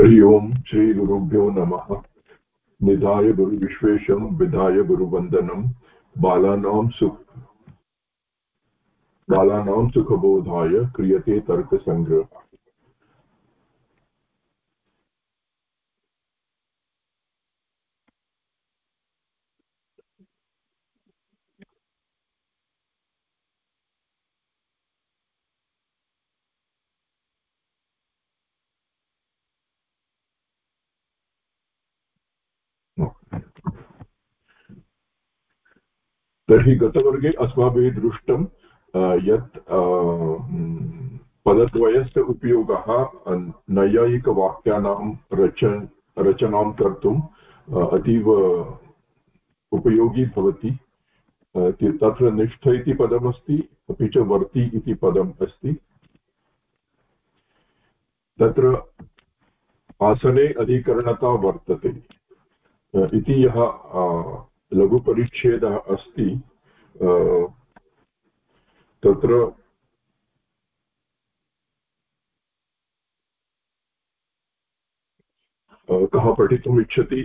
हरि ओम् श्रीगुरुभ्यो नमः। निधाय गुरुविश्वेशं विधाय गुरुवन्दनं। बालानां सुख बालानां सुखबोधाय क्रियते तर्कसङ्ग्रहः तर्हि गतवर्गे अस्माभिः दृष्टं यत् पदद्वयस्य उपयोगः नैयायिकवाक्यानां रच, रचनां कर्तुम् अतीव उपयोगी भवति। तत्र निष्ठ इति पदमस्ति, अपि च वर्ति इति पदम् अस्ति। तत्र आसने अधिकरणता वर्तते इति यः लघुपरिच्छेदः अस्ति तत्र कः पठितुम् इच्छति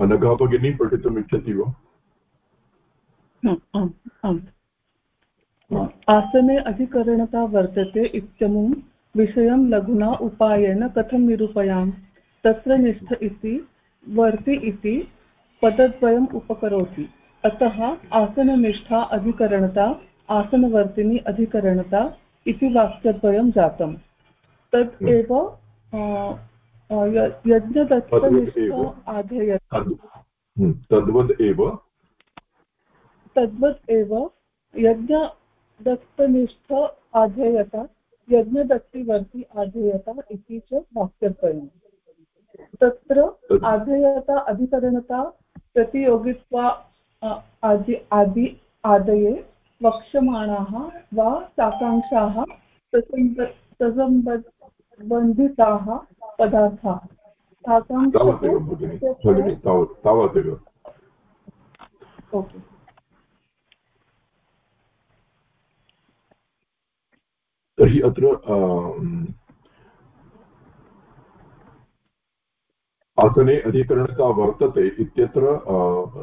अनघा भगिनी पठितुम् इच्छति वा आसने अधिकरणता वर्तते इत्यमुं विषयं लघुना उपायेन कथं निरूपयाम्? तत्र निष्ठ इति वर्ति इति पदद्वयम् उपकरोति। अतः आसननिष्ठा अधिकरणता आसनवर्तिनी अधिकरणता इति वाक्यद्वयं जातम्। तत् एव यज्ञदत्तनिष्ठ आधेयत हम्म, तद्वद् एव। तद्वत् एव यज्ञदत्तनिष्ठ आधेयता यज्ञदत्तिवर्ति आधेयता इति च वाक्यद्वयम्। तत्र आधेयता अधिकरणता प्रतियोगित्वा आदि आदि आदये वक्ष्यमाणाः वा साकाङ्क्षाः ससम्बन्धिताः पदार्थाः। ओके। तर्हि अत्र आसने अधिकरणता वर्तते इत्यत्र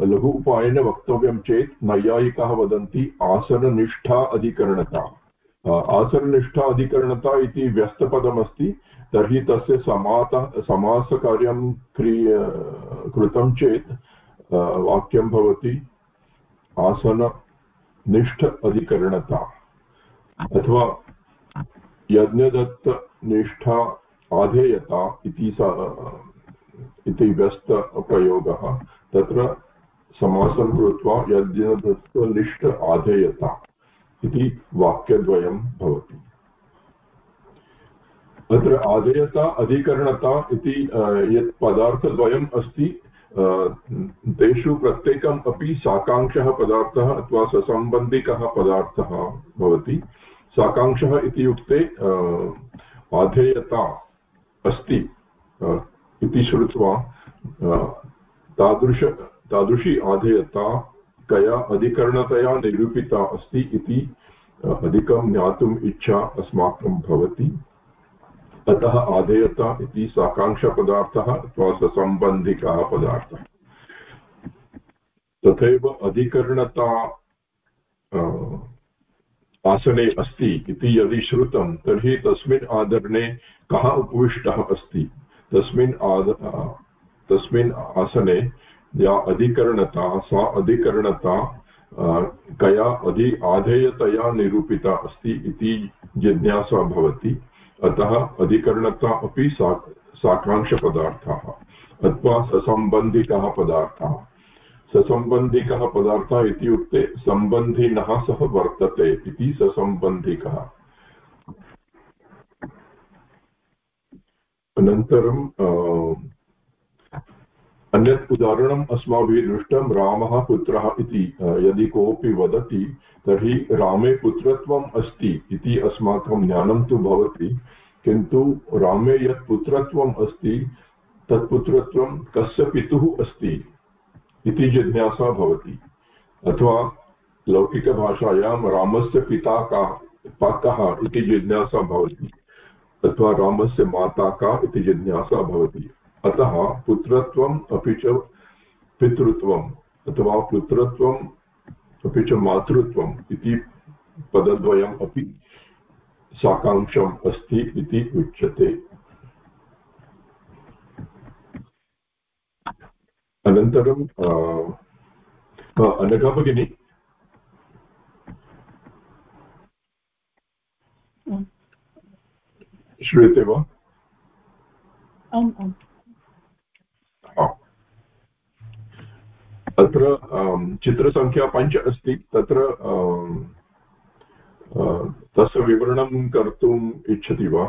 लघु उपायेन वक्तव्यं चेत् नैयायिकाः वदन्ति आसननिष्ठा अधिकरणता। आसननिष्ठा अधिकरणता इति व्यस्तपदमस्ति, तर्हि तस्य समात, समासकार्यं क्रिय, कृतं चेत् वाक्यं भवति आसननिष्ठ अधिकरणता। अथवा यज्ञदत्तनिष्ठा आधेयता इति इति व्यस्तप्रयोगः तत्र समासं कृत्वा यज्ञदत्तनिष्ठ आधेयता इति वाक्यद्वयं भवति। अत्र आधेयता, अधिकरणता इति यत् पदार्थद्वयम् अस्ति तेषु प्रत्येकम् अपि साकाङ्क्षः पदार्थः अथवा ससम्बन्धिकः पदार्थः भवति। साकाङ्क्षः इत्युक्ते आधेयता अस्ति इति श्रुत्वा तादृश, तादृशी आधेयता कया अधिकरणतया निरूपिता अस्ति इति अधिकं ज्ञातुम् इच्छा अस्माकं भवति। अतः आधेयता इति साकाङ्क्षपदार्थः अथवा ससम्बन्धिकः पदार्थः। तथैव अधिकरणता आसने अस्ति इति यदि श्रुतं, तर्हि तस्मिन् आदरणे कः उपविष्टः अस्ति? तस्मिन् तस्मिन् आसने या अधिकरणता, सा अधिकरणता कया अधि आधेयतया निरूपिता अस्ति इति जिज्ञासा भवति। अतः अधिकरणता अपि सा साकाङ्क्षपदार्थाः अथवा ससम्बन्धिकः पदार्थाः। ससम्बन्धिकः पदार्थः इत्युक्ते सम्बन्धिनः सह वर्तते इति ससम्बन्धिकः अनन्तरं अन्यत् उदाहरणम्, अस्माभिः दृष्टं रामः पुत्रः इति यदि कोऽपि वदति, तर्हि रामे पुत्रत्वम् अस्ति इति अस्माकं ज्ञानं तु भवति, किन्तु रामे यत् पुत्रत्वम् अस्ति, तत् पुत्रत्वं कस्य पितुः अस्ति इति जिज्ञासा भवति। अथवा लौकिकभाषायां रामस्य पिता का कः इति जिज्ञासा भवति। अथवा रामस्य माता का इति जिज्ञासा भवति। अतः पुत्रत्वम् अपि च पितृत्वम् अथवा पुत्रत्वम् अपि च मातृत्वम् इति पदद्वयम् अपि साकाङ्क्षम् अस्ति इति उच्यते। अनन्तरं अनघा भगिनी। श्रूयते वा आम् आम् अत्र चित्रसङ्ख्या पञ्च अस्ति. तत्र तस्य विवरणं कर्तुम् इच्छति वा?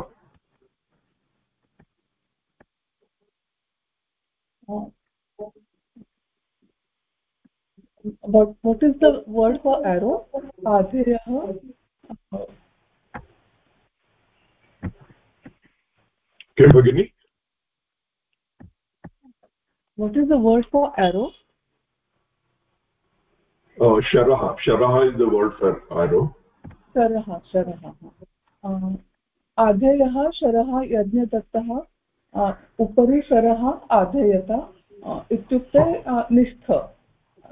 What what is the word for arrow? adheyah किं भगिनि what is the word for arrow? Oh sharah sharah is the word for arrow. Sharah sharah आधेयः शरः यज्ञदत्तः उपरि शरः आधेयत इत्युक्ते निष्ठ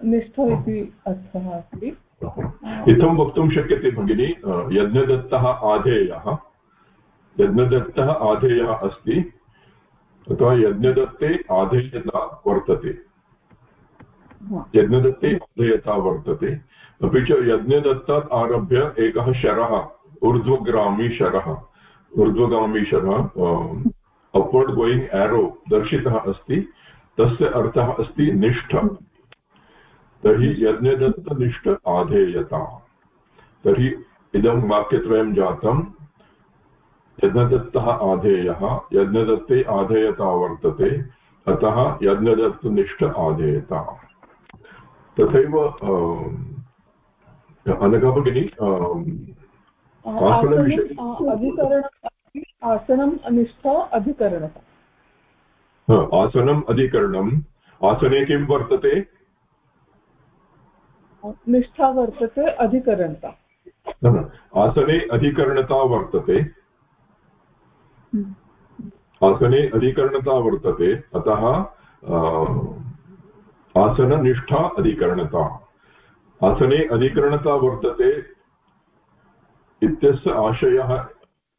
निष्ठ इति अर्थः अस्ति इत्थं वक्तुं शक्यते भगिनि यज्ञदत्तः आधेयः यज्ञदत्तः आधेयः अस्ति अथवा यज्ञदत्ते आधेयता वर्तते। यज्ञदत्ते आधेयता वर्तते। अपि च यज्ञदत्तात् आरभ्य एकः शरः ऊर्ध्वग्रामी शरः। ऊर्ध्वगामी शरः अप्वर्ड् गोयिङ्ग् एरो दर्शितः अस्ति। तस्य अर्थः अस्ति निष्ठ। तर्हि यज्ञदत्तनिष्ठ आधेयता। तर्हि इदं वाक्यत्रयं जातं। यज्ञदत्तः आधेयः यज्ञदत्ते आधेयता वर्तते अतः यज्ञदत्तनिष्ठ आधेयता। तथैव अनघा भगिनी आसनम् अनिष्ठ अधिकरणता। आसनम् अधिकरणम्। आसने किं वर्तते? निष्ठा वर्तते अधिकरणता। आसने अधिकरणता वर्तते। आसने अधिकरणता वर्तते, अतः आसननिष्ठा अधिकरणता। आसने अधिकरणता वर्तते इत्यस्य आशयः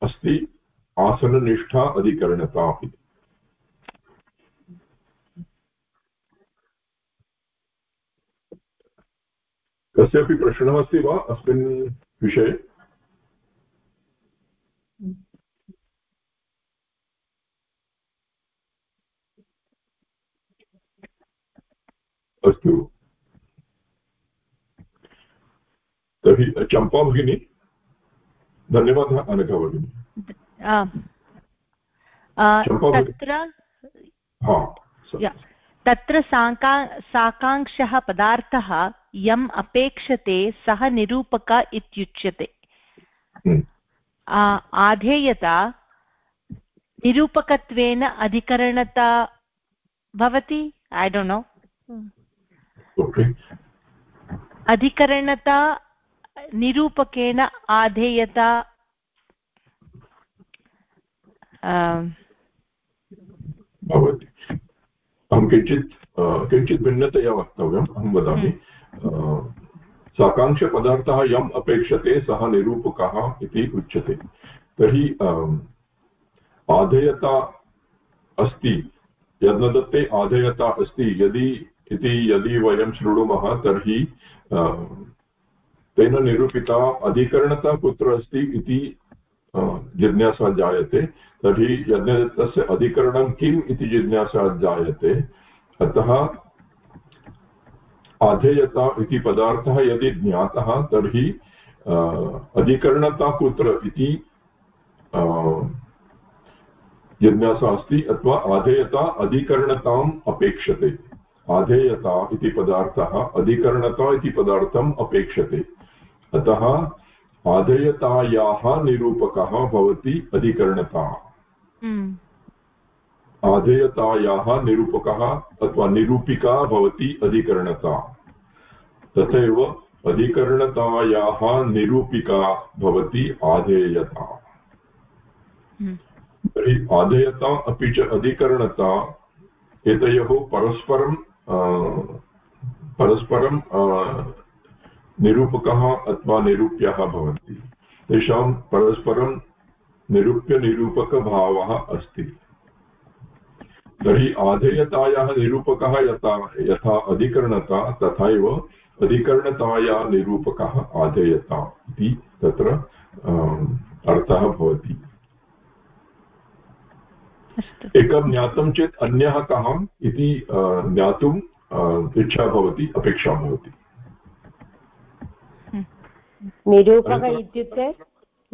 अस्ति आसननिष्ठा अधिकरणता कस्यापि प्रश्नः अस्ति वा अस्मिन् विषये? अस्तु तर्हि चम्पा भगिनी धन्यवादः अनघा भगिनी। तत्र तत्र साका साकाङ्क्षः पदार्थः यम् अपेक्षते सः निरूपक इत्युच्यते। हम्म। आधेयता निरूपकत्वेन अधिकरणता भवति? ऐ डोण्ट् नो अधिकरणता निरूपकेन आधेयता भवति अहं किञ्चित् किञ्चित् भिन्नतया वक्तव्यम् अहं वदामि साकाङ्क्षपदार्थः यम् अपेक्षते सः निरूपकः इति उच्यते तर्हि आधेयता अस्ति यज्ञदत्ते आधेयता अस्ति यदि इति यदि वयं शृणुमः तर्हि तेन निरूपिता अधिकरणता कुत्र अस्ति इति जिज्ञासा जायते। तर्हि यज्ञदत्तस्य अधिकरणं किम् इति जिज्ञासा जायते। अतः आधेयता इति पदार्थः यदि ज्ञातः, तर्हि अधिकरणता कुत्र इति जिज्ञासा अस्ति अथवा आधेयता अधिकरणताम् अपेक्षते। आधेयता इति पदार्थः अधिकरणता इति पदार्थम् अपेक्षते अतः आधेयतायाः निरूपकः भवति अधिकरणता hmm. आधेयतायाः निरूपकः अथवा निरूपिका भवति अधिकरणता तथैव अधिकरणतायाः निरूपिका भवति आधेयता hmm. तर्हि आधेयता अपि च अधिकरणता एतयोः परस्परं परस्परं निरूपकः अथवा निरूप्यः भवन्ति। तेषां परस्परं निरूप्यनिरूपकभावः अस्ति। तर्हि आधेयतायाः निरूपकः यथा यथा अधिकरणता, तथैव निरूपकः आधेयता इति तत्र अर्थः भवति। एकं ज्ञातं चेत् अन्यः कः इति ज्ञातुम् इच्छा भवति अपेक्षा भवति। निरूपक इत्युक्ते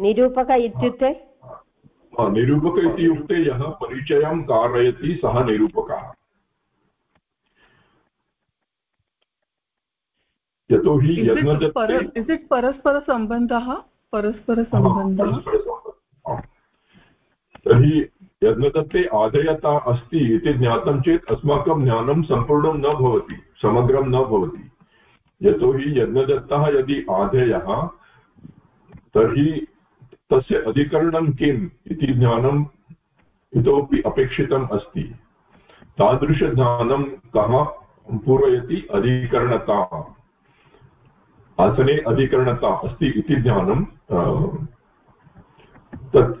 निरूपक इत्युक्ते? निरूपक इत्युक्ते यः परिचयं कारयति सः निरूपकः। यतोहि इस् इट् परस्परसम्बन्धः? परस्परसम्बन्धः? तर्हि यज्ञदत्ते आदयता अस्ति इति ज्ञातं चेत् अस्माकं ज्ञानं सम्पूर्णं न भवति, समग्रं न भवति। यतोहि यज्ञदत्तः यदि आधेयः, तर्हि तस्य अधिकरणं किम् इति ज्ञानम् इतोपि अपेक्षितम् अस्ति। तादृशज्ञानं कः पूरयति? अधिकरणता। आसने अधिकरणता अस्ति इति ज्ञानं तत्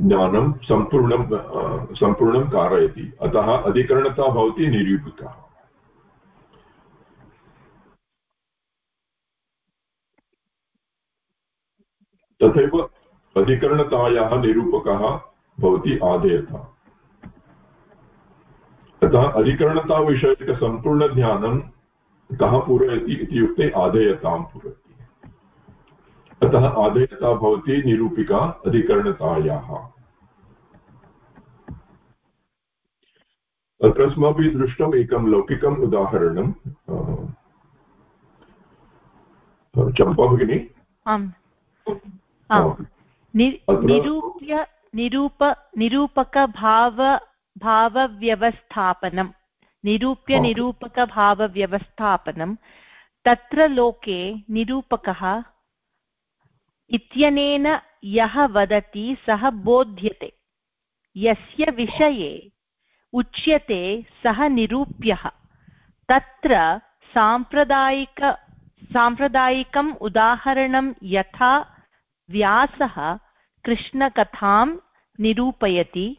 ज्ञानं सम्पूर्णं सम्पूर्णं कारयति। अतः अधिकरणता भवति निरूपिका तथैव अधिकरणतायाः निरूपकः भवति आदेयता अतः अधिकरणताविषयकसम्पूर्णज्ञानं कः पूरयति इत्युक्ते आदेयतां पूरयति। अतः आदेयता भवति निरूपिका अधिकरणतायाः। अत्र अस्माभिः दृष्टम् एकं लौकिकम् उदाहरणं चम्पा भगिनी? निरूप्य निरूप निरूपकभाव भावव्यवस्थापनं। निरूप्य निरूपकभावव्यवस्थापनं। तत्र लोके निरूपकः इत्यनेन यः वदति सः बोध्यते। यस्य विषये उच्यते सः निरूप्यः। तत्र साम्प्रदायिक साम्प्रदायिकम् उदाहरणं यथा व्यासः कृष्णकथां निरूपयति।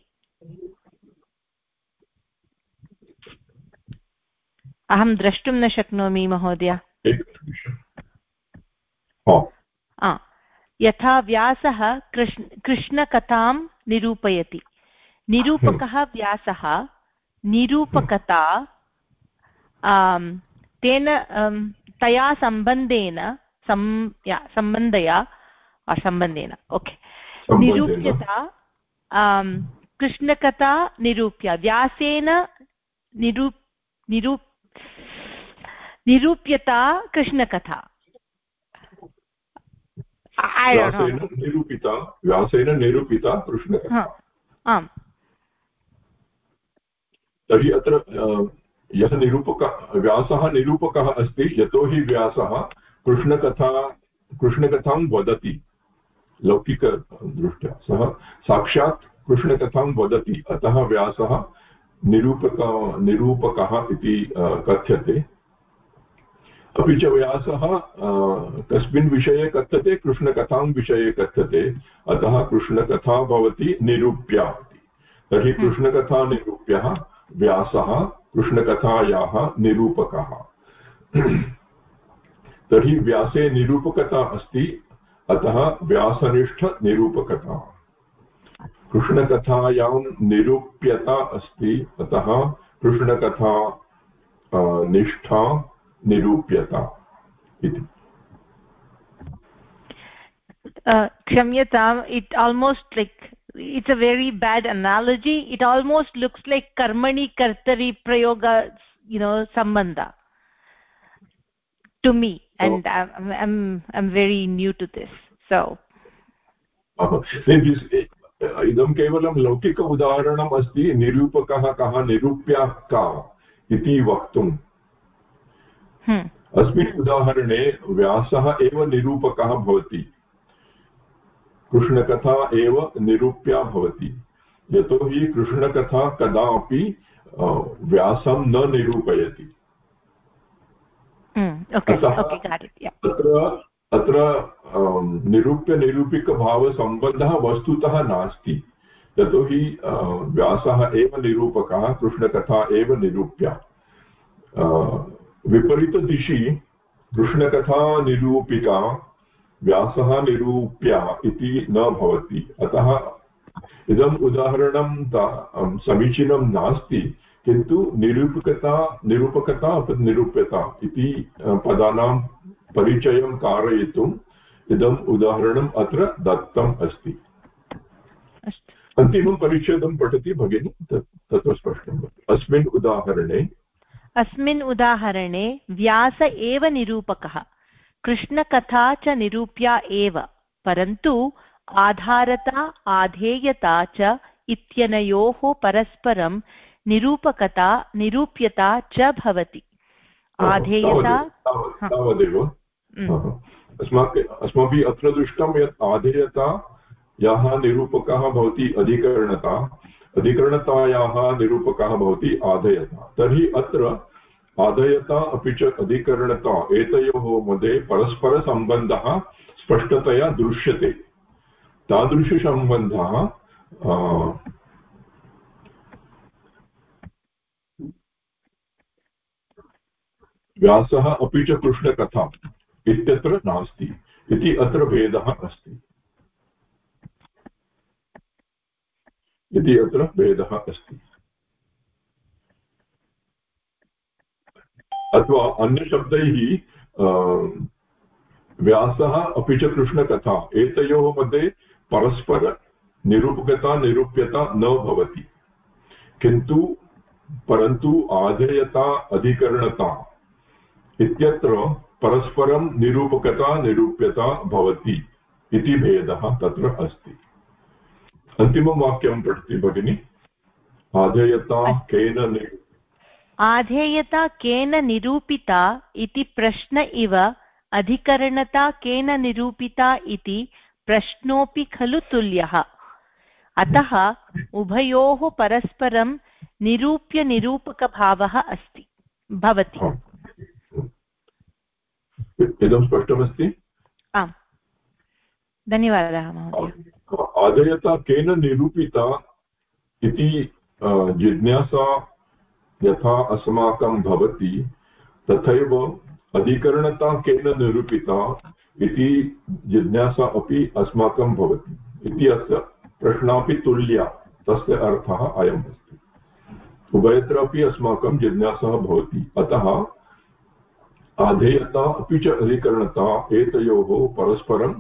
अहं द्रष्टुं न शक्नोमि महोदय। यथा व्यासः कृष्ण कृष्णकथां निरूपयति। निरूपकः व्यासः निरूपकता तेन तया सम्बन्धेन सम् सम्बन्धया सम्बन्धेन ओके। निरूप्यता कृष्णकथा निरूप्य व्यासेन निरू निरू निरूप्यता कृष्णकथा। निरूपिता व्यासेन निरूपिता कृष्णकथा आम् तर्हि अत्र यः निरूपक व्यासः निरूपकः अस्ति यतोहि व्यासः कृष्णकथा कृष्णकथां वदति लौकिकदृष्ट्या सः साक्षात् कृष्णकथां वदति अतः व्यासः निरूपक निरूपकः इति कथ्यते। अपि च व्यासः कस्मिन् विषये कथ्यते कृष्णकथां विषये कथ्यते अतः कृष्णकथा भवति निरूप्या तर्हि हम्म। कृष्णकथानिरूप्यः व्यासः कृष्णकथायाः निरूपकः। तर्हि व्यासे निरूपकता अस्ति अतः व्यासनिष्ठनिरूपकता कृष्णकथायां निरूप्यता अस्ति अतः कृष्णकथा निष्ठा निरूप्यता इति क्षम्यताम् it almost like it's a very bad analogy it almost looks like karmani kartari prayoga you know sambandha to me and oh. I'm, I'm i'm very new to this so इदं केवलं लौकिक उदाहरणम् अस्ति निरूपकः कः निरूप्या का इति वक्तुम् अस्मिन् उदाहरणे व्यासः एव निरूपकः भवति। कृष्णकथा एव निरूप्या भवति। यतोहि कृष्णकथा कदापि व्यासं न निरूपयति। अत्र अत्र निरूप्यनिरूपिकभावसम्बन्धः वस्तुतः नास्ति। यतोहि व्यासः एव निरूपकः कृष्णकथा एव निरूप्या। विपरीतदिशि कृष्णकथा निरूपिका व्यासः निरूप्या इति न भवति। अतः इदम् उदाहरणं समीचीनं नास्ति किन्तु निरूपकता निरूपकता निरूप्यता इति पदानां परिचयं कारयितुम् इदम् उदाहरणम् अत्र दत्तम् अस्ति। अन्तिमं परिच्छेदं पठति भगिनी तत्र स्पष्टं अस्मिन् उदाहरणे अस्मिन् उदाहरणे व्यास एव निरूपकः कृष्णकथा च निरूप्या एव परन्तु आधारता आधेयता च इत्यनयोः परस्परं निरूपकता निरूप्यता च भवति। आधेयता तावदेव। अस्माभिः अत्र दृष्टं यत् आधेयता यः निरूपकः भवति अधिकरणता अधिकरणतायाः निरूपकः भवति आधयता। तर्हि अत्र आधयता अपि च अधिकरणता, एतयोः मध्ये परस्परसम्बन्धः स्पष्टतया दृश्यते। तादृशसम्बन्धः व्यासः अपि च कृष्णकथा इत्यत्र नास्ति, इति अत्र भेदः अस्ति। इति अत्र भेदः अस्ति। अथवा अन्यशब्दैः व्यासः अपि च कृष्णकथा, एतयोः मध्ये परस्परनिरूपकता निरूप्यता न भवति। किन्तु, परन्तु आधेयता, अधिकरणता इत्यत्र परस्परं निरूपकता, निरूप्यता भवति इति भेदः तत्र अस्ति। अन्तिमं वाक्यं पठति भगिनि। आधेयता केन आधेयता केन निरूपिता इति प्रश्न इव अधिकरणता केन निरूपिता इति प्रश्नोऽपि खलु तुल्यः। अतः उभयोः परस्परं निरूप्यनिरूपकभावः अस्ति। भवति। इदं स्पष्टमस्ति? आम्। धन्यवादः महोदय। आदयता केन निरूपिता इति जिज्ञासा यथा अस्माकं भवति, तथैव अधिकरणता केन निरूपिता इति जिज्ञासा अपि अस्माकं भवति इति अस्य प्रश्नापि तुल्या, तस्य अर्थः अयम् अस्ति। उभयत्रापि अस्माकं जिज्ञासा भवति, अतः आधेयता अपि च अधिकरणता एतयोः परस्परं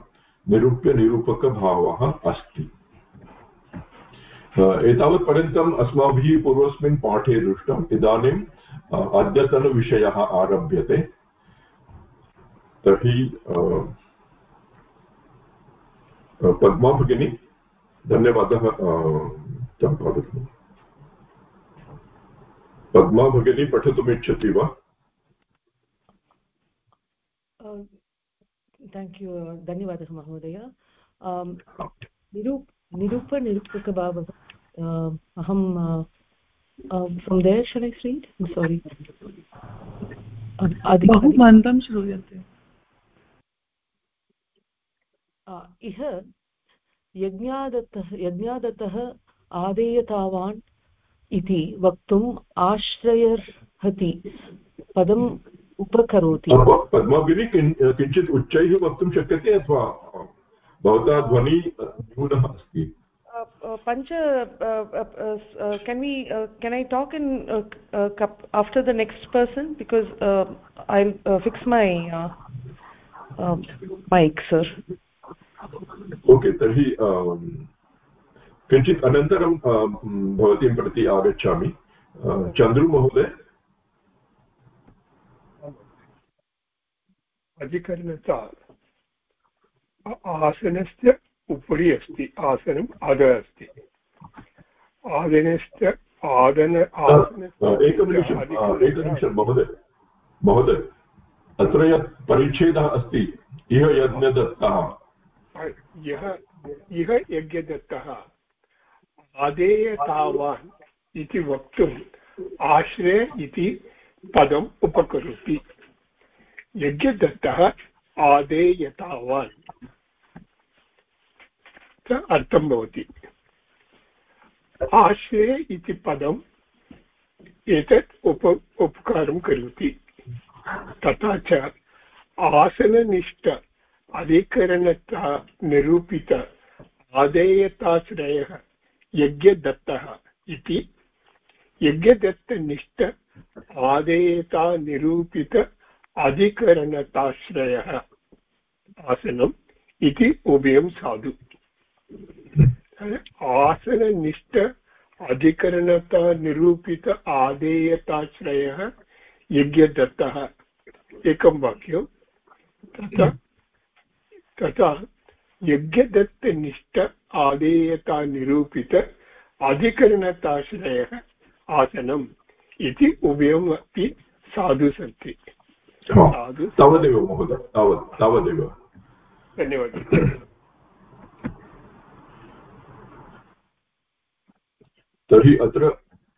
निरूप्यनिरूपकभावः अस्ति। एतावत्पर्यन्तम् अस्माभिः पूर्वस्मिन् पाठे दृष्टम् इदानीम् अद्यतनविषयः आरभ्यते। तर्हि पद्मा भगिनी, धन्यवादः चम्पा पद्मा भगिनी पठितुमिच्छति वा? थेङ्क् यू धन्यवादः महोदय। निरूप निरूपनिरूपकभावः अहं from there shall I read sorry बहु मन्दं श्रूयते। इह यज्ञादत्तः यज्ञादत्तः आदेयतावान् इति वक्तुम् आश्रयर्हति। पदं उपकरोति। किञ्चित् उच्चैः वक्तुं शक्यते अथवा भवता ध्वनि न्यूनः अस्ति। पञ्च can we can I talk in after the next person because I fix my mic sir okay तर्हि किञ्चित् अनन्तरं भवतीं प्रति आगच्छामि. चन्द्रु महोदय? अधिकरणता आसनस्य उपरि अस्ति आसनम् अधः अस्ति। आसनस्य आदन एकनिमिषं महोदय महोदय अत्र यत् परिच्छेदः अस्ति इह यज्ञदत्तः। यः इह यज्ञदत्तः। आदेयतावान् इति वक्तुम् आश्रय इति पदम् उपकरोति। यज्ञदत्तः आदेयतावान् अर्थं भवति। आश्रय इति पदम् एतत् उप, उपकारं करोति। तथा च आसननिष्ठ, अधिकरणता, निरूपित, आदेयताश्रयः, यज्ञदत्तः इति। यज्ञदत्तनिष्ठ, आदेयता निरूपित, अधिकरणताश्रयः आसनम् इति उभयं साधु। आसननिष्ठ अधिकरणता निरूपित आदेयताश्रयः यज्ञदत्तः। एकं वाक्यं। तथा तथा यज्ञदत्तनिष्ठ आदेयता निरूपित अधिकरणताश्रयः आसनम् इति उभयम् अपि साधु सन्ति साधु तावदेव महोदय तावदेव। धन्यवादः। तर्हि अत्र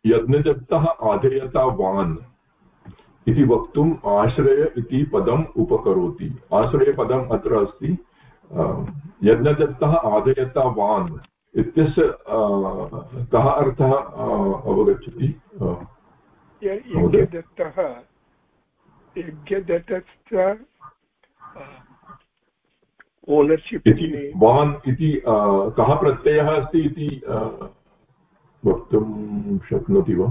यज्ञदत्तः आधेयतावान् इति वक्तुम् आश्रय इति पदम् उपकरोति। आश्रयपदम् अत्र अस्ति यज्ञदत्तः आधेयतावान् इत्यस्य कः अर्थः अवगच्छति? यज्ञदत्तः यज्ञदत्तस्य ओनर्शिप् इति वान् इति कः प्रत्ययः अस्ति इति वक्तुं शक्नोति वा?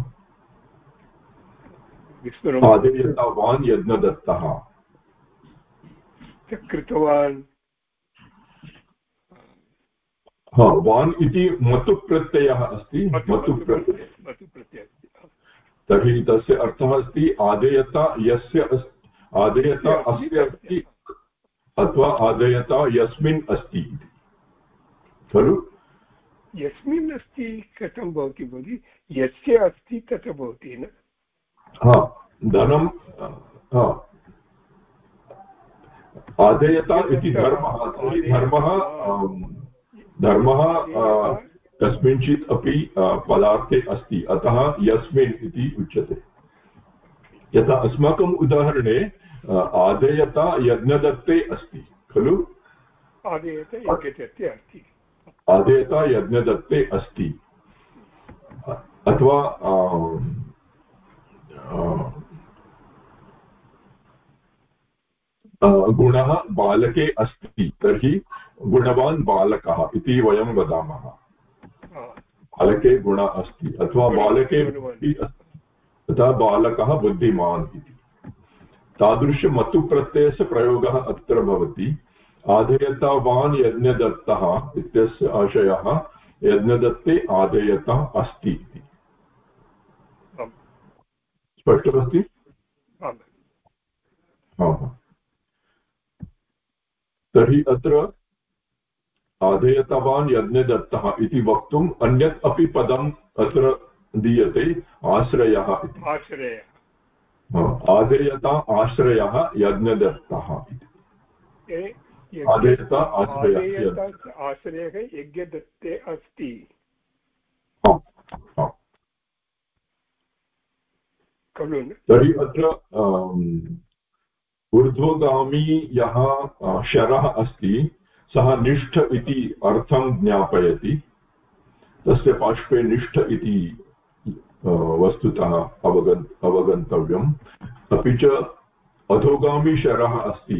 आदेयतावान् यज्ञदत्तः। कृतवान्। हा वान् इति मतुप्रत्ययः अस्ति। मतुप्रत्ययः। तर्हि तस्य अर्थः अस्ति आदेयता यस्य आदेयता अस्य अस्ति अथवा आदेयता यस्मिन् अस्ति। खलु? यस्मिन् अस्ति कथं भवति भवति यस्य अस्ति तथा भवति न? हा धनं आदेयता इति धर्मः धर्मः धर्मः कस्मिंश्चित् अपि पदार्थे अस्ति अतः यस्मिन् इति उच्यते। यथा अस्माकम् उदाहरणे आदेयता यज्ञदत्ते अस्ति खलु? आदेयता यज्ञदत्ते अस्ति। आदेयता यज्ञदत्ते अस्ति। अथवा गुणः बालके अस्ति तर्हि गुणवान् बालकः इति वयं वदामः। बालके गुण अस्ति अथवा बालके तथा बालकः बुद्धिमान् इति। तादृशमतुप्रत्ययस्य प्रयोगः अत्र भवति। आधेयतावान् यज्ञदत्तः इत्यस्य आशयः यज्ञदत्ते आधेयता अस्ति इति। स्पष्टमस्ति? तर्हि अत्र आधेयतवान् यज्ञदत्तः इति वक्तुम् अन्यत् अपि पदम् अत्र दीयते आश्रयः इति। आश्रयः। आधेयता आश्रयः यज्ञदत्तः इति। आश्रयः यज्ञदत्ते अस्ति। खलु तर्हि अत्र ऊर्ध्वगामी यः शरः अस्ति सः निष्ठ इति अर्थं ज्ञापयति। तस्य पार्श्वे निष्ठ इति वस्तुतः अवगन् अवगन्तव्यम्। अपि च अधोगामी शरः अस्ति।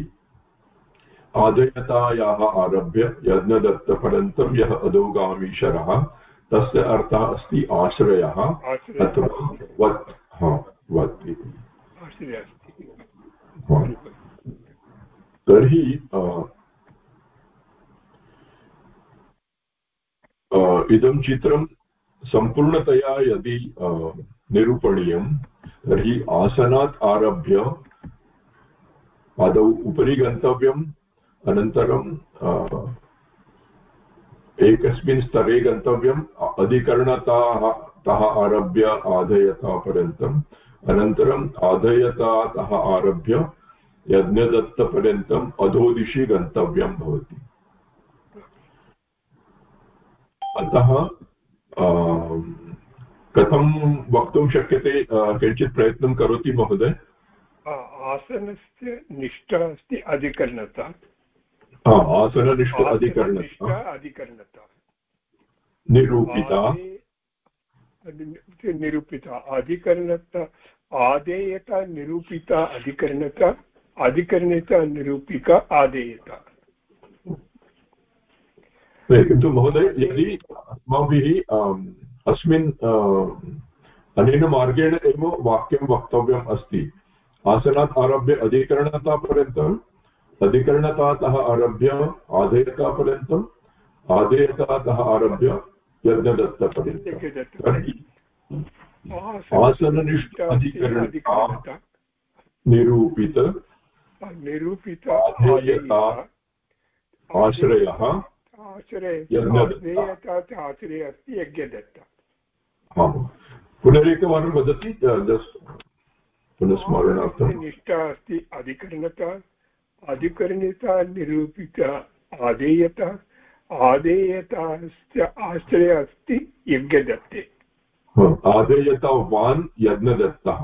आदयतायाः आरभ्य यज्ञदत्तपर्यन्तं यः अधोगामी शरः तस्य अर्थः अस्ति आश्रयः अथवा वत् हा वत् इति। तर्हि इदं चित्रं सम्पूर्णतया यदि निरूपणीयं तर्हि आसनात् आरभ्य आदौ उपरि गन्तव्यम् अनन्तरं एकस्मिन् स्तरे गन्तव्यम् अधिकरणताः, तः आरभ्य आधयतापर्यन्तम्। अनन्तरम् आधयतातः आरभ्य यज्ञदत्तपर्यन्तम् अधोदिशि गन्तव्यं भवति। अतः कथं वक्तुं शक्यते किञ्चित् प्रयत्नं करोति महोदय? आसनस्य निष्ठा अस्ति आसननिष्ठ अधिकरणता अधिकरणता निरूपिता। निरूपिता अधिकरणता आदेयता निरूपिता अधिकरणता अधिकरणता निरूपिका आदेयता। किन्तु महोदय यदि अस्माभिः अस्मिन् अनेन मार्गेण एव वाक्यं वक्तव्यम् अस्ति आसनात् आरभ्य अधिकरणतापर्यन्तम् अधिकरणतातः आरभ्य आधेयतापर्यन्तम् आधेयतातः आरभ्य यज्ञदत्तपर्यन्तम्। आसननिष्ठ अधिकरणता निरूपित निरूपित आश्रयः आश्रयः आश्रयः अस्ति यज्ञदत्ता। पुनरेकवारं वदति पुनः स्मरणार्थं निष्ठा अस्ति अधिकरणता। अधिकरणता निरूपित आदेयता आदेयतास्य आश्रयः अस्ति यज्ञदत्ते। आदेयता वान् यज्ञदत्तः।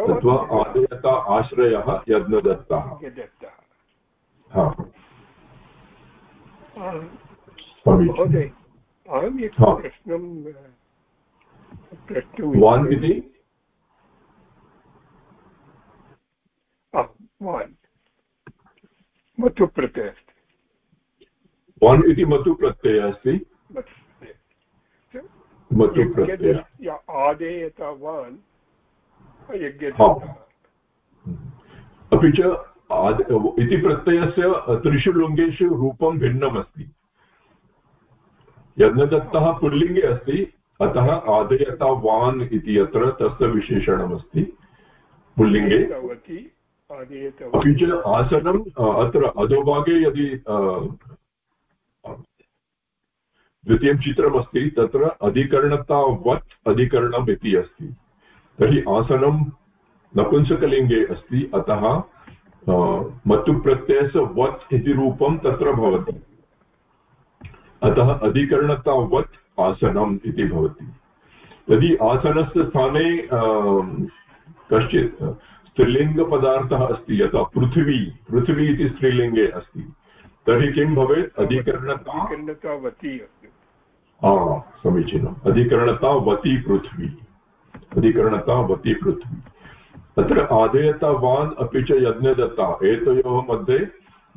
अथवा आदेयता आश्रयः यज्ञदत्तः। यज्ञदत्तः। महोदय अहम् एकं प्रश्नं प्रष्टुं वान् इति? वान्। मतुप्रत्ययः अस्ति। वान् इति मतुप्रत्ययः अस्ति। मतुप्रत्यय आदेयत वान् अपि च इति प्रत्ययस्य त्रिषु लिङ्गेषु रूपं भिन्नमस्ति। यज्ञदत्तः पुल्लिङ्गे अस्ति अतः आदयता वान् इति अत्र तस्य विशेषणमस्ति। पुल्लिङ्गे। च आसनम् अत्र अधोभागे यदि द्वितीयं चित्रमस्ति, तत्र अधिकरणतावत् अधिकरणम् इति अस्ति। तर्हि आसनं नपुंसकलिङ्गे अस्ति, अतः मतुप्रत्ययस्य वत् इति रूपं तत्र भवति। अतः अधिकरणतावत् आसनम् इति भवति। यदि आसनस्य स्थाने कश्चित् स्त्रीलिङ्गपदार्थः अस्ति यथा पृथिवी पृथिवी इति स्त्रीलिङ्गे अस्ति। तर्हि किं भवेत्? अधिकरणतावती हा समीचीनम्। अधिकरणतावती पृथ्वी। अधिकरणतावती पृथ्वी। अत्र आदेयतावान् अपि च यज्ञदत्ता एतयोः मध्ये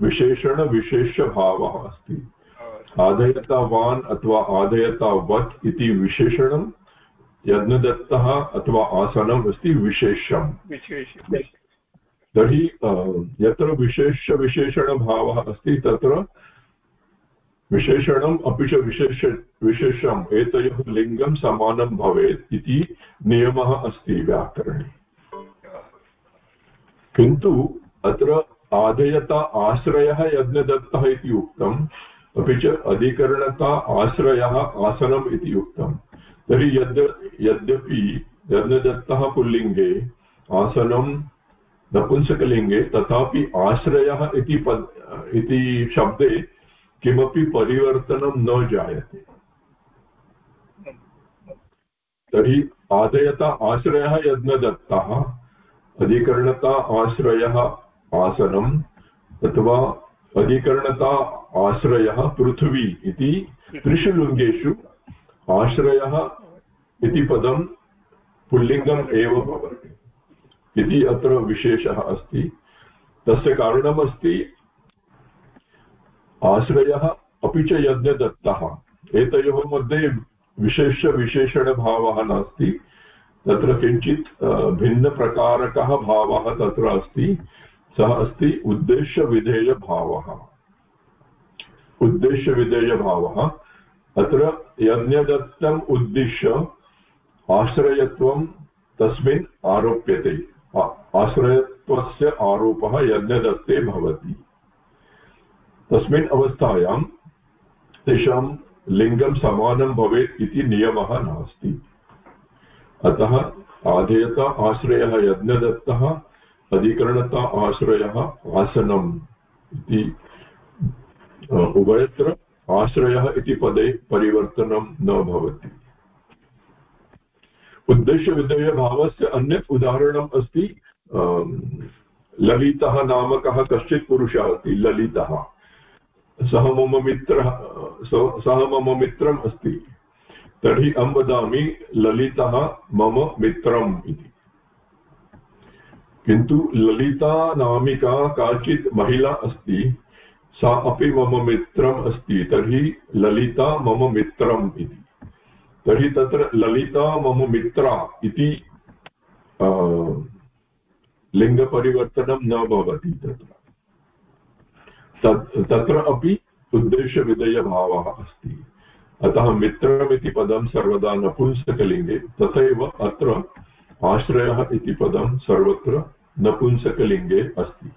विशेषणविशेषभावः अस्ति। आदयतावान् अथवा आदयतावत् इति विशेषणं यज्ञदत्तः अथवा आसनम् अस्ति विशेषम् तर्हि यत्र विशेषविशेषणभावः अस्ति तत्र विशेषणम् अपि च विशेष विशेषम् एतयोः लिङ्गं समानं भवेत् इति नियमः अस्ति व्याकरणे। किन्तु अत्र आदयता आश्रयः यज्ञदत्तः इति उक्तम्। अपि च अधिकरणता आश्रयः आसनम् इति उक्तम्। तर्हि यद् यद्यपि यज्ञदत्तः पुल्लिङ्गे आसनं नपुंसकलिङ्गे तथापि आश्रयः इति पद्, इति शब्दे किमपि परिवर्तनं न जायते। तर्हि आदयता आश्रयः यज्ञदत्तः अधिकरणता आश्रयः आसनम्, अथवा अधिकरणता आश्रयः पृथ्वी इति त्रिषु लिङ्गेषु आश्रयः इति पदं पुल्लिङ्गम् एव भवति। इति अत्र विशेषः अस्ति। तस्य कारणमस्ति, आश्रयः अपि च यज्ञदत्तः। एतयोः मध्ये विशेषविशेषणभावः नास्ति। तत्र किञ्चित् भिन्नप्रकारकः भावः तत्र अस्ति। सः अस्ति उद्देश्यविधेयभावः। उद्देश्यविधेयभावः अत्र यज्ञदत्तम् उद्दिश्य आश्रयत्वं तस्मिन् आरोप्यते। आश्रयत्वस्य आरोपः यज्ञदत्ते भवति। तस्मिन् अवस्थायां तेषां लिङ्गं समानं भवेत् इति नियमः नास्ति। अतः आधेयता आश्रयः यज्ञदत्तः, अधिकरणता आश्रयः आसनम् इति उभयत्र आश्रयः इति पदे परिवर्तनं न भवति। उद्देश्यविधेयभावस्य अन्यत् उदाहरणम् अस्ति ललितः नामकः कश्चित् पुरुषः अस्ति ललितः। सः मम मित्रः सः मम मित्रम् अस्ति। तर्हि अहं वदामि, ललितः मम मित्रम् इति। किन्तु ललिता नामिका काचित् महिला अस्ति सा अपि मम मित्रम् अस्ति, तर्हि ललिता मम मित्रम् इति। तर्हि तत्र ललिता मम मित्रा इति लिङ्गपरिवर्तनं न भवति तत्र। तत्र अपि उद्देश्यविधेयभावः अस्ति। अतः मित्रमिति पदं सर्वदा नपुंसकलिङ्गे तथैव अत्र आश्रयः इति पदं सर्वत्र नपुंसकलिङ्गे अस्ति।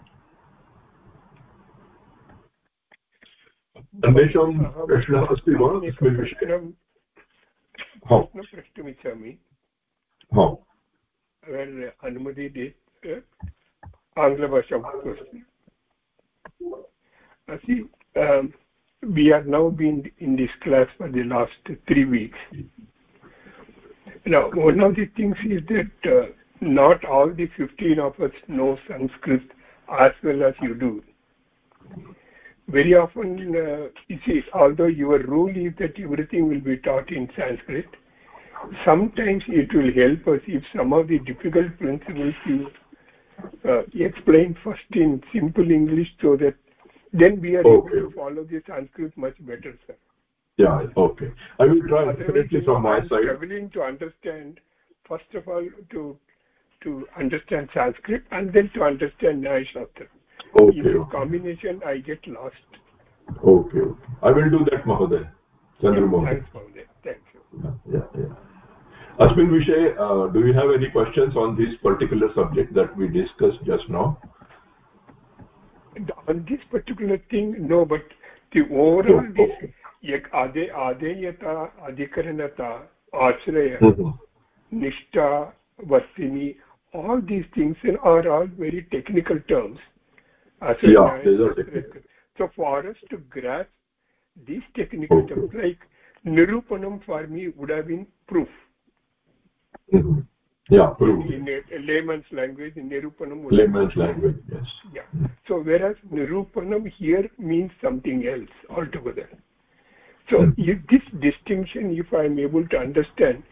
अन्येषां प्रश्नः अस्ति वा अस्मिन् विषये प्रष्टुमिच्छामि अनुमति आङ्ग्लभाषां अस्ति we are now been in this class for the last three weeks now one of the things is that uh, not all the 15 of us know sanskrit as well as you do very often uh, you see although your rule is that everything will be taught in sanskrit sometimes it will help us if some of the difficult principles you uh, explain first in simple english so that then we are okay. able to follow the sanskrit much better sir. Yeah okay. I will try definitely from my I'm side. struggling to understand first of all to to understand sanskrit and then to understand nyaya shastra okay, in okay. combination i get lost okay, okay. i will do that mahoday chandra yeah, thanks mahoday thank you yeah yeah, yeah. अस्मिन् विषये do you have any questions on this particular subject that we discussed just now on this particular thing no but the overall this yak ade adeyata adhikaranata ashraya nishtha vartini all these things are all very technical terms yeah, technical. so for us to grasp these technical okay. terms like nirupanam for me would have been proof mm -hmm. yeah proof. in, layman's language nirupanam layman's language yes yeah so whereas nirupanam here means something else altogether so if this distinction if i am able to understand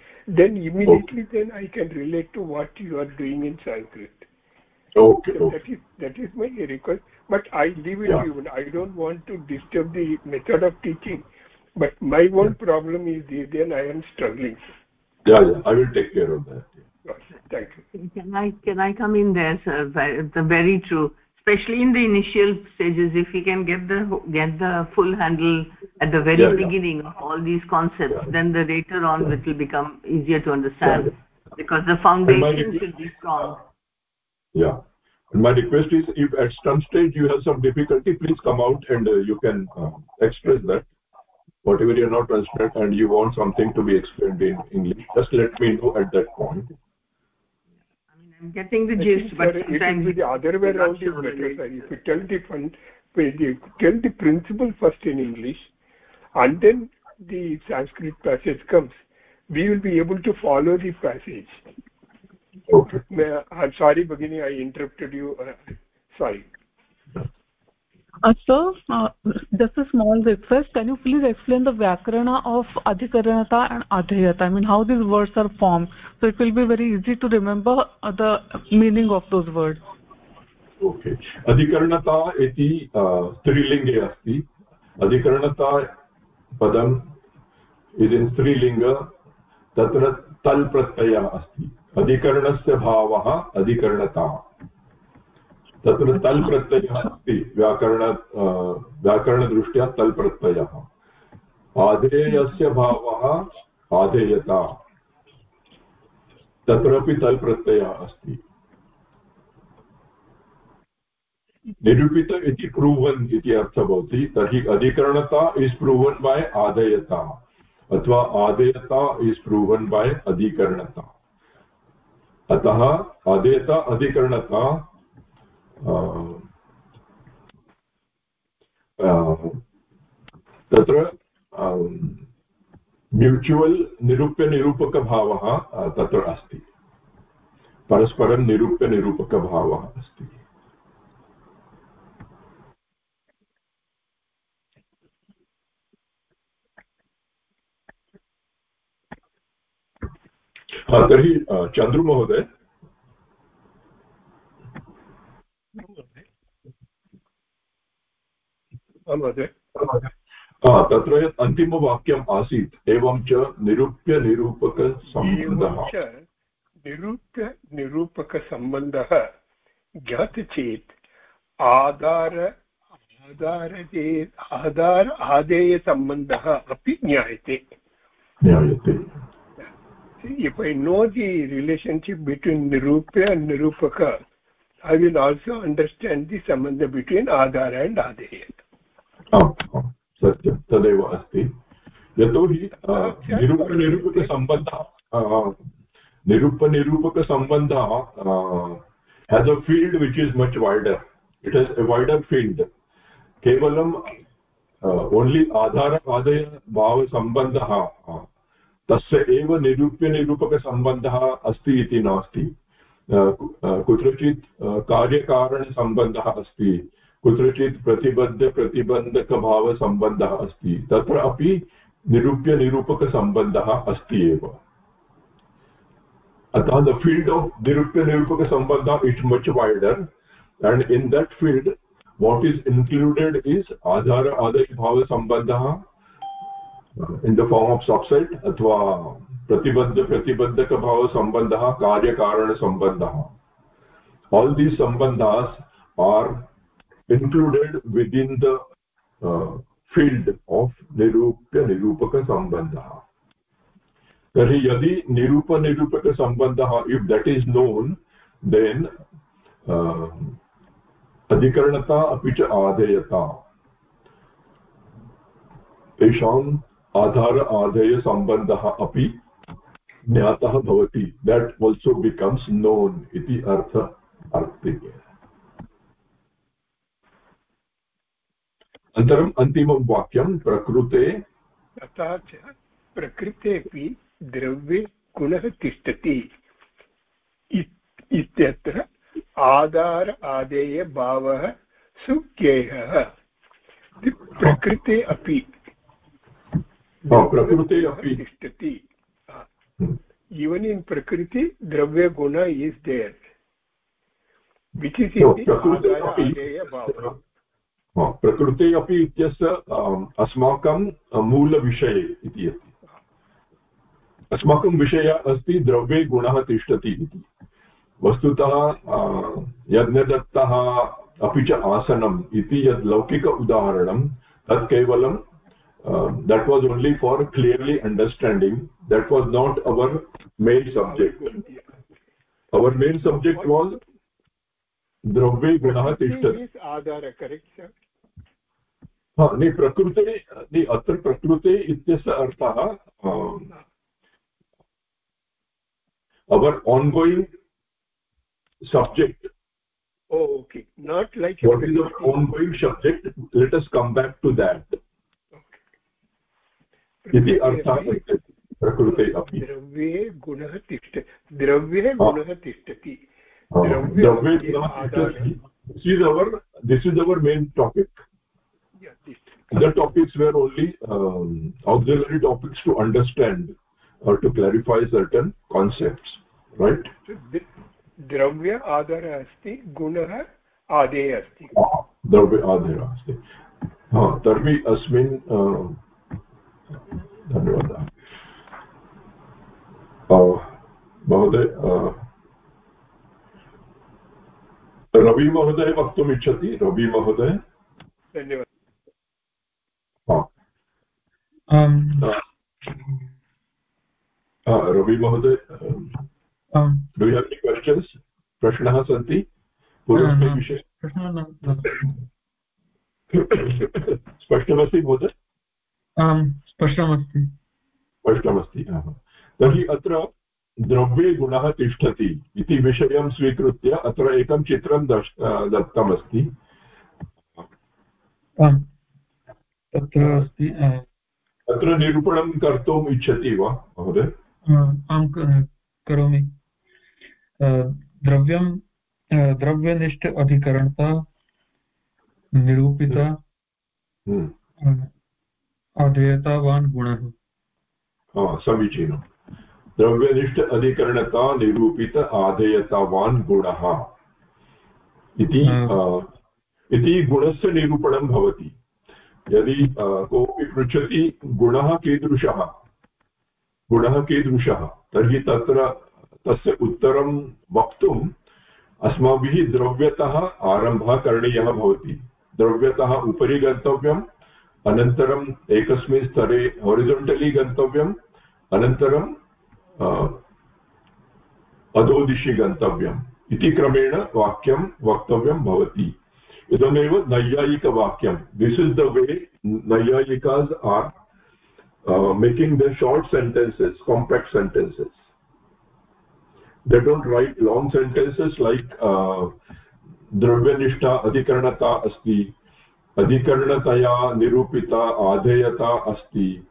then immediately okay. then i can relate to what you are doing in sanskrit okay, so okay. that is that is my request. But i leave it yeah. to you. I don't want to disturb the method of teaching. But my one yeah. problem is this then i am struggling. Yeah, yeah. I will take care of that. Thank you. Can i can i come in there sir? It's very true. Especially in the initial stages if we can get the get the full handle at the very Yeah, yeah. beginning of all these concepts Yeah. then the later on it will become easier to understand Yeah, because the foundation should be strong yeah. My request is if at some stage you have some difficulty please come out and uh, you can uh, express that. Whatever you're not understand and you want something to be explained in english just let me know at that point. I mean i'm getting the gist but sir, it sometimes will be the other way not around is better the sir. If you tell the fun you tell the principle first in english and then the sanskrit passage comes. We will be able to follow the passage okay i'm sorry beginning i interrupted you uh, sorry Uh, sir, uh, just a small request. Can you please explain the Vyakarana of Adhikaranata and Adheyata? I mean, how these words are formed. So it will be very easy to remember uh, the meaning of those words. Okay. Adhikaranata okay अधिकरणता इति स्त्रीलिङ्गे अस्ति अधिकरणता पदम् इति स्त्रीलिङ्ग तत्र तल् प्रत्ययः अस्ति अधिकरणस्य भावः अधिकरणता। तत्र तल् प्रत्ययः अस्ति, व्याकरण व्याकरणदृष्ट्या तल् प्रत्ययः आधेयस्य भावः आधेयता। तत्रापि तल् प्रत्ययः अस्ति। निरूपित इति प्रूवन् इति अर्थः भवति, तर्हि अधिकरणता इस् प्रूवन् बै आदयता अथवा आदयता इस् प्रूवन् बै अधिकरणता। अतः अदेत अधिकरणता तत्र म्यूचुवल् निरूप्यनिरूपकभावः तत्र अस्ति। परस्परं निरूप्यनिरूपकभावः अस्ति। तर्हि चन्द्रुमहोदय महोदय। तत्र यत् अन्तिमवाक्यम् आसीत् एवं च निरूप्यनिरूपकसम्बन्धः। निरूप्य निरूपकसम्बन्धः ज्ञात चेत् आधार आधारदे आधार आदेयसम्बन्धः अपि ज्ञायते। ज्ञायते। If i know the relationship between nirupya and nirupaka i will also understand the sambandha between adhara and adeya सत्यं तदेव अस्ति यतोहि निरूपनिरूपकसम्बन्धः निरूपनिरूपकसम्बन्धः has a field which is much wider it has a wider field केवलं only आधार आदय भावसम्बन्धः तस्य एव निरूप्यनिरूपकसम्बन्धः अस्ति इति नास्ति। कुत्रचित् कार्यकारणसम्बन्धः अस्ति, कुत्रचित् प्रतिबद्धप्रतिबन्धकभावसम्बन्धः अस्ति, तत्र अपि निरूप्यनिरूपकसम्बन्धः अस्ति एव। अतः the field of निरूप्यनिरूपकसम्बन्धः is much wider and in that field, what is included is आधार आदयभावसम्बन्धः इन द फॉर्म ऑफ़ साक्सैड् अथवा प्रतिबद्ध प्रतिबद्धकभावसम्बन्धः कार्यकारणसम्बन्धः all these सम्बन्धास् are included with in the uh, field of निरूप्यनिरूपकसम्बन्धः तर्हि यदि निरूपनिरूपकसम्बन्धः if that is known then अधिकरणता अभी च आधेयता आधार आधेयसम्बन्धः अपि ज्ञातः भवति. देट् आल्सो बिकम्स् नोन् इति अर्थ अर्थे अनन्तरम् अन्तिमं वाक्यं, प्रकृते तथा च प्रकृतेपि द्रव्ये गुणः तिष्ठति। इत्यत्र आधार आदेयभावः सुज्ञेयः प्रकृते अपि प्रकृते अपि तिष्ठति even in prakriti dravya guna is there. Which is in the adaya adeya bhava प्रकृते अपि इत्यस्य अस्माकं मूलविषये इति अस्ति अस्माकं विषयः अस्ति द्रव्ये गुणः तिष्ठति इति वस्तुतः यज्ञदत्तः अपि च आसनम् इति यद् लौकिक उदाहरणं तत् केवलं that was only for clearly understanding that was not our main subject our main subject was द्रव्ये गुणः तिष्ठति आधार करेक्ट् सर् हा नि प्रकृते अत्र प्रकृते इत्यस्य अर्थः our ongoing subject okay not like what is our ongoing subject let us come back to that इति अर्थः प्रकृते अपि द्रव्ये गुणः तिष्ठ द्रव्ये गुणः तिष्ठति द्रव्ये topics were only um, auxiliary topics to understand or to clarify certain concepts right द्रव्य आधारः अस्ति गुणः आदेयः अस्ति द्रव्य आधारः अस्ति हा तर्हि अस्मिन् धन्यवादः। महोदय रवि महोदय वक्तुम् इच्छति? रवि महोदय? धन्यवादः। रवि महोदय डु हेव् क्वश्चन्स् प्रश्नाः सन्ति? पूर्वस्मिन् विषये। स्पष्टमस्ति महोदय? स्पष्टमस्ति। स्पष्टमस्ति तर्हि अत्र द्रव्ये गुणः तिष्ठति इति विषयं स्वीकृत्य अत्र एकं चित्रं दश दत्तमस्ति। तत्र अस्ति तत्र निरूपणं कर्तुम् इच्छति वा महोदय? आं करोमि। द्रव्यं द्रव्यनिष्ठ अधिकरणता निरूपिता। हम्म। अधेयतावान् गुणः। समीचीनं द्रव्यनिष्ठ अधिकरणता निरूपित आधेयतावान् गुणः। इति इति गुणस्य निरूपणं भवति। यदि कोऽपि पृच्छति गुणः कीदृशः गुणः कीदृशः तर्हि तत्र तस्य उत्तरं वक्तुम् अस्माभिः द्रव्यतः आरम्भः करणीयः भवति। द्रव्यतः उपरि गन्तव्यम् अनन्तरम् एकस्मिन् स्तरे होरिजोण्टलि गन्तव्यम् अनन्तरं अधोदिशि गन्तव्यम् इति क्रमेण वाक्यं वक्तव्यं भवति। इदमेव नैयायिकवाक्यं this is the way नैयायिकास् are making the short sentences compact sentences don't write long sentences like uh, द्रव्यनिष्ठा अधिकरणता अस्ति। अधिकरणतया निरूपिता आधेयता अस्ति।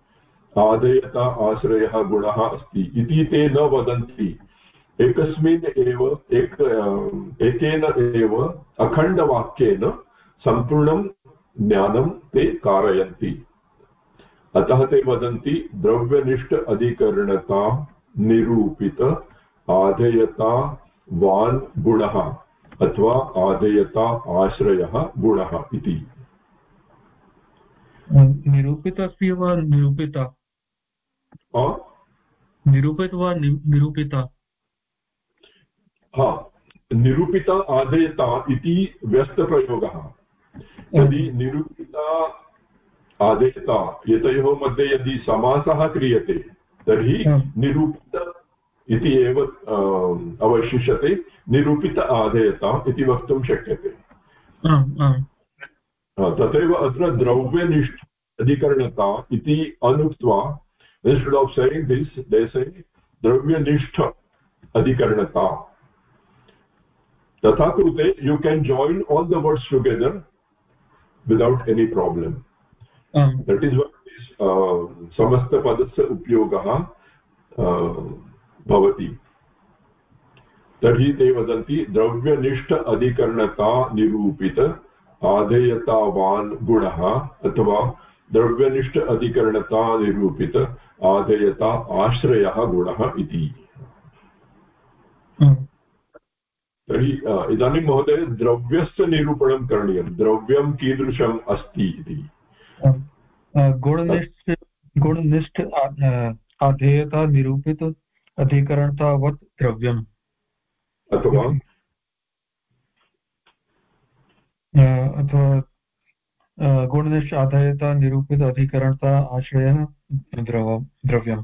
आधेयता आश्रयः गुणः अस्ति। इति ते न वदन्ति। एकस्मिन् एव, एक, एकेन एव अखण्डवाक्येन सम्पूर्णं ज्ञानं ते कारयन्ति। अतः ते वदन्ति, द्रव्यनिष्ठ अधिकरणता निरूपित आधेयता वान् गुणः अथवा आधेयता आश्रयः गुणः इति। निरूपित अस्ति वा निरूपिता? निरूपित वा निरूपिता? हा निरूपिता आधेयता इति व्यस्तप्रयोगः। यदि निरूपिता आदेशता एतयोः मध्ये यदि समासः क्रियते तर्हि निरूपित इति एव अवशिष्यते। निरूपित आधेयता इति वक्तुं शक्यते। तथैव अत्र द्रव्यनिष्ठ अधिकरणता इति अनुक्त्वा instead of saying this they say द्रव्यनिष्ठ अधिकरणता। तथा कृते you can join all the words together without any problem that is what समस्तपदस्य उपयोगः भवति। तर्हि ते वदन्ति द्रव्यनिष्ठ अधिकरणता निरूपित। आधेयतावान् गुणः अथवा द्रव्यनिष्ठ अधिकरणता निरूपित आधेयता आश्रयः गुणः इति। तर्हि इदानीं महोदय द्रव्यस्य निरूपणं करणीयं। द्रव्यं कीदृशम् अस्ति इति। गुणनिष्ठ गुणनिष्ठ अधेयता निरूपित अधिकरणतावत् द्रव्यम्। अथवा अथवा गुणनिष्ठ अधेयता निरूपित अधिकरणता, आश्रयः द्रव द्रव्यम्।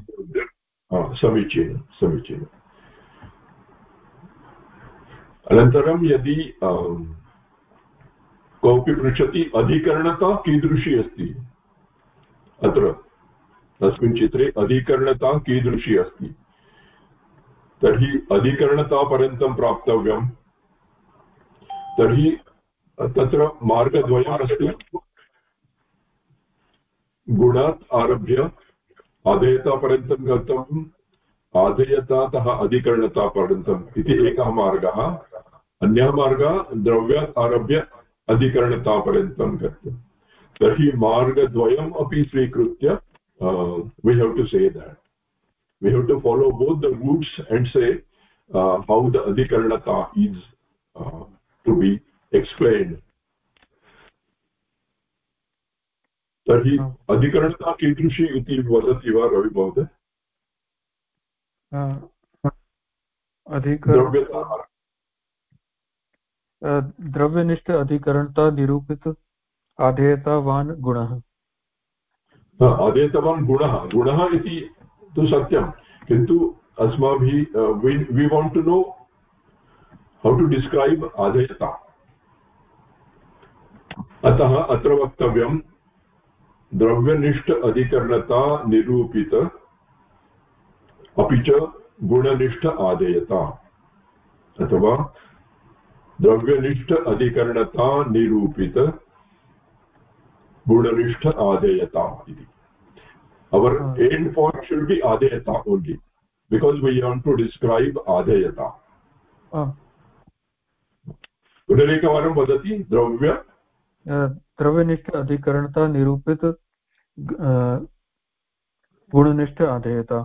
समीचीनं समीचीनम् अनन्तरं यदि कोऽपि पृच्छति अधिकरणता कीदृशी अस्ति, अत्र, तस्मिन् चित्रे अधिकरणता कीदृशी अस्ति, तर्हि अधिकरणतापर्यन्तं प्राप्तव्यं तर्हि तत्र मार्गद्वयमस्ति गुणात् आरभ्य आधेयतापर्यन्तं गन्तव्यम् आधेयतातः अधिकरणतापर्यन्तम् इति एकः मार्गः। अन्यः मार्गः द्रव्यात् आरभ्य अधिकरणतापर्यन्तं गत्वा तर्हि मार्गद्वयम् अपि स्वीकृत्य we have to say that we have to follow both the routes and say uh, how the adhikaranata is uh, to be explained. तर्हि अधिकरणता कीदृशी इति वदति वा रवि महोदय? द्रव्यनिष्ठ अधिकरणता निरूपित आधेयतावान् गुणः। आधेयतवान् गुणः। गुणः इति तु सत्यं किन्तु अस्माभिः we want to know how to describe आधेयता। अतः अत्र वक्तव्यं द्रव्यनिष्ठ अधिकरणता निरूपित अपि च गुणनिष्ठ आधेयता अथवा द्रव्यनिष्ठ अधिकरणता निरूपित गुणनिष्ठ आदेयता इति our uh. end point should be adeyata only because we want to describe adeyata uh. पुनरेकवारं वदति द्रव्य द्रव्यनिष्ठ अधिकरणता निरूपित गुणनिष्ठ आधेयता।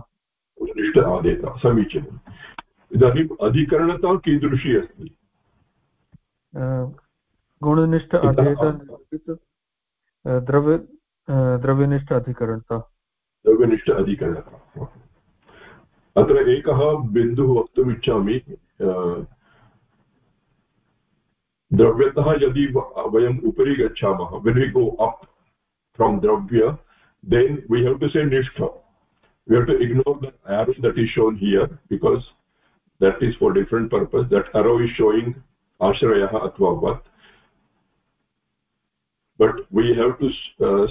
गुणनिष्ठ आधेयता समीचीनम् इदानीम् अधिकरणता कीदृशी अस्ति? गुणनिष्ठ अधेयता द्रव्य द्रव्यनिष्ठ अधिकरणता। द्रव्यनिष्ठ अधिकरणता। अत्र एकः बिन्दुः वक्तुम् इच्छामि द्रव्यतः यदि वयम् उपरि गच्छामः when we go up from द्रव्य then we have to say निष्ठ. We have to ignore the arrow that is shown here because that is for different purpose that arrow is showing आश्रयः अथवा वत् but we have to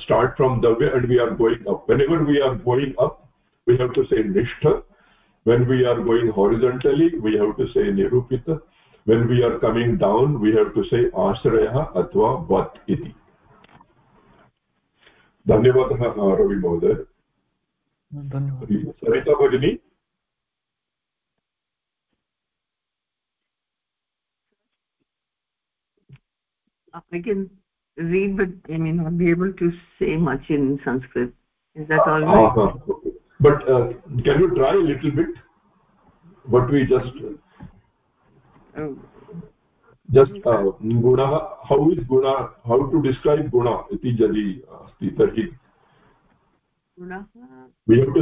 start from द्रव्य and we are going up whenever we are going up we have to say निष्ठ when we are going horizontally we have to say निरूपित when we are coming down we have to say ashrayah atva vat iti धन्यवादः रवि महोदय सरिता भगिनी I can read, but I may not be able to say much in Sanskrit. Is that all right? Uh, okay. But uh, can you try a little bit? What we just just गुण how is गुण हौ to describe गुण इति यदि अस्ति तर्हि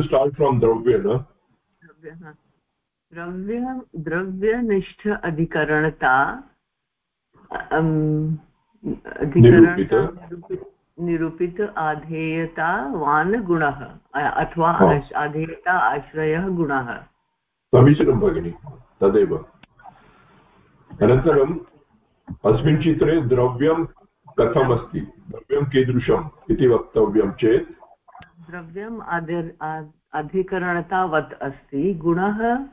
start from द्रव्येण द्रव्य द्रव्यनिष्ठ अधिकरणता निरूपित आधेयता one गुणः अथवा आधेयता आश्रयः गुणः समीचीनं भगिनि तदेव अनन्तरम् अस्मिन् चित्रे द्रव्यं कथमस्ति? द्रव्यं कीदृशम् इति वक्तव्यं चेत्? द्रव्यम् अधिकरणतावत् अस्ति। गुणः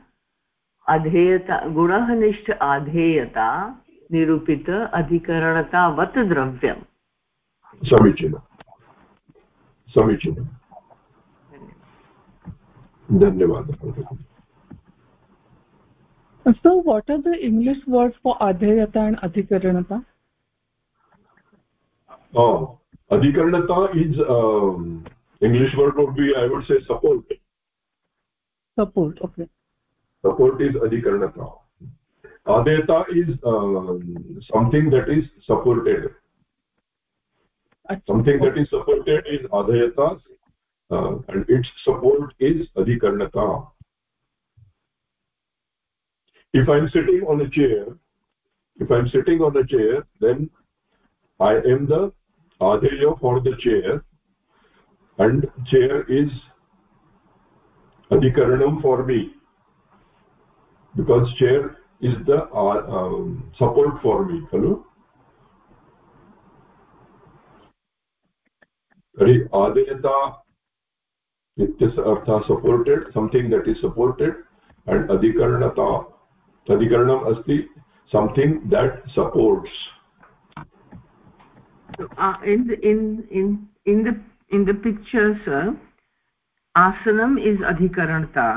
अधेयता गुणः निष्ठ आधेयता निरूपित अधिकरणतावत् द्रव्यम्। समीचीनं। समीचीनं। धन्यवादः। So what are the english words for adheyata and adhikaranata? Oh adhikaranata is um, english word would be i would say support. Support okay. Support is adhikaranata. Adeta is uh, something that is supported. Something that is supported is adayata uh, and its support is adhikarnata if i'm sitting on a chair if i'm sitting on a chair then i am the adheya for the chair and chair is adhikaranam for me because chair is the uh, um, support for me खलु तर्हि आदेयता इत्यस्य अर्थः supported something that is supported and अधिकरणता अधिकरणम् अस्ति something that supports uh, in the, in in in the in the picture sir asanam is adhikaranata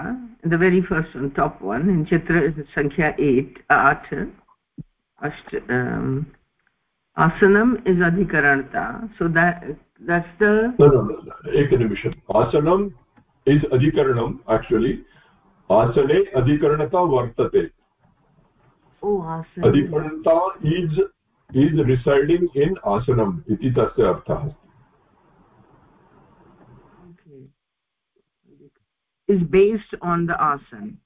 the very first one top one in chitra is sankhya 8 8 asht um, asanam is adhikaranata so that that's the no no, no. ekanimisham asanam is adhikaranam actually asane adhikaranata vartate Oh, अधिकर्ता is is residing in आसनम् इति तस्य Okay, is based on the asan.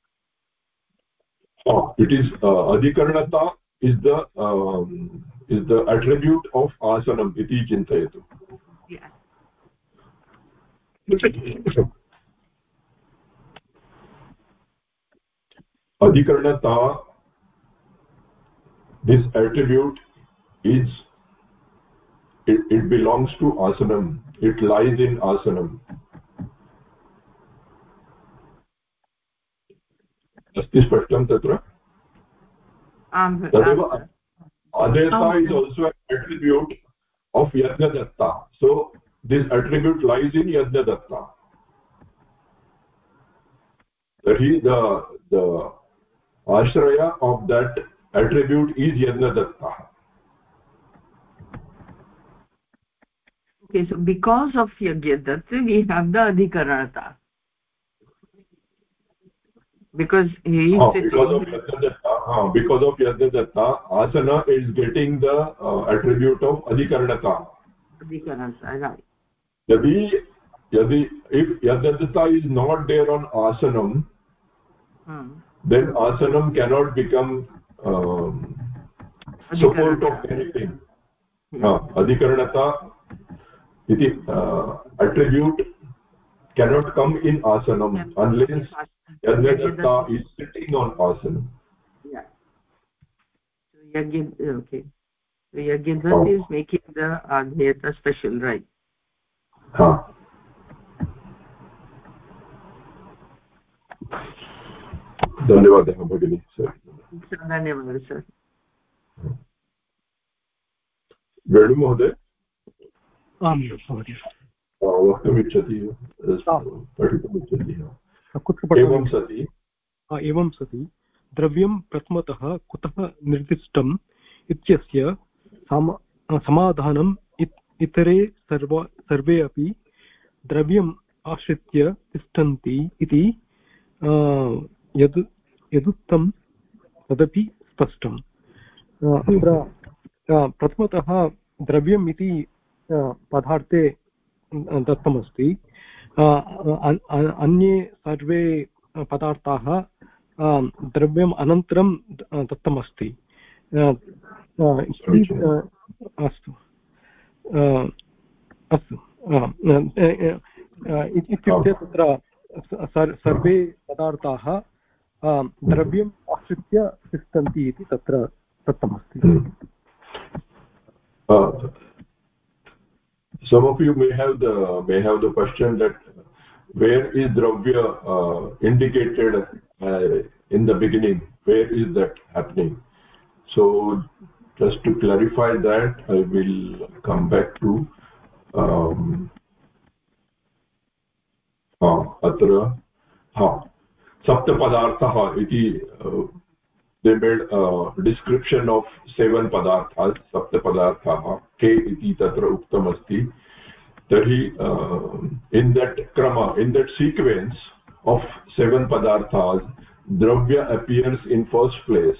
Oh it is uh, adhikarnata is the um, is the attribute of asanam iti chintayetu. Yeah adhikarnata this attribute is it, it belongs to asanam it lies in asanam अस्ति स्पष्टं तत्र तदेव अदेता is also attribute of yajnadatta so this attribute lies in yajnadatta tarhi the the ashraya of that attribute is yajnadatta. Okay so because of yajnadatta we have the adhikaranata because he is oh, because of yajnadatta. Uh, because of yajnadatta asana is getting the uh, attribute of adhikaranata adhikaranata right. Yadi yadi if yajnadatta is not there on asanam hmm. then asanam cannot become support of anything अधिकरणता इति cannot come in in आसनम् unless यज्ञकर्ता is sitting on आसनम् भगिनी sir धन्यवादः सर् वेणुमहोदय आं महोदय वक्तुमिच्छति पठितुमिच्छति कुत्र एवं सति? एवं सति। द्रव्यं प्रथमतः कुतः निर्दिष्टम् इत्यस्य समाधानम् इतरे सर्व सर्वे अपि द्रव्यम् आश्रित्य तिष्ठन्ति इति यद् यदुक्तं तदपि स्पष्टम्। अत्र प्रथमतः द्रव्यम् इति पदार्थे दत्तमस्ति। अन्ये सर्वे पदार्थाः द्रव्यम् अनन्तरं दत्तमस्ति। अस्तु। अस्तु। इत्युक्ते तत्र सर्वे पदार्थाः द्रव्यम् आश्रित्य तिष्ठन्ति इति तत्र दत्तमस्ति some of you may have the may have the question that where is dravya uh, indicated uh, in the beginning where is that happening so just to clarify that i will come back to um अत्र हा सप्तपदार्थः इति दे made डिस्क्रिप्षन् of सेवन् पदार्था सप्तपदार्थाः के इति तत्र उक्तमस्ति। तर्हि in क्रम in that sequence of seven पदार्थ, द्रव्य appears in first place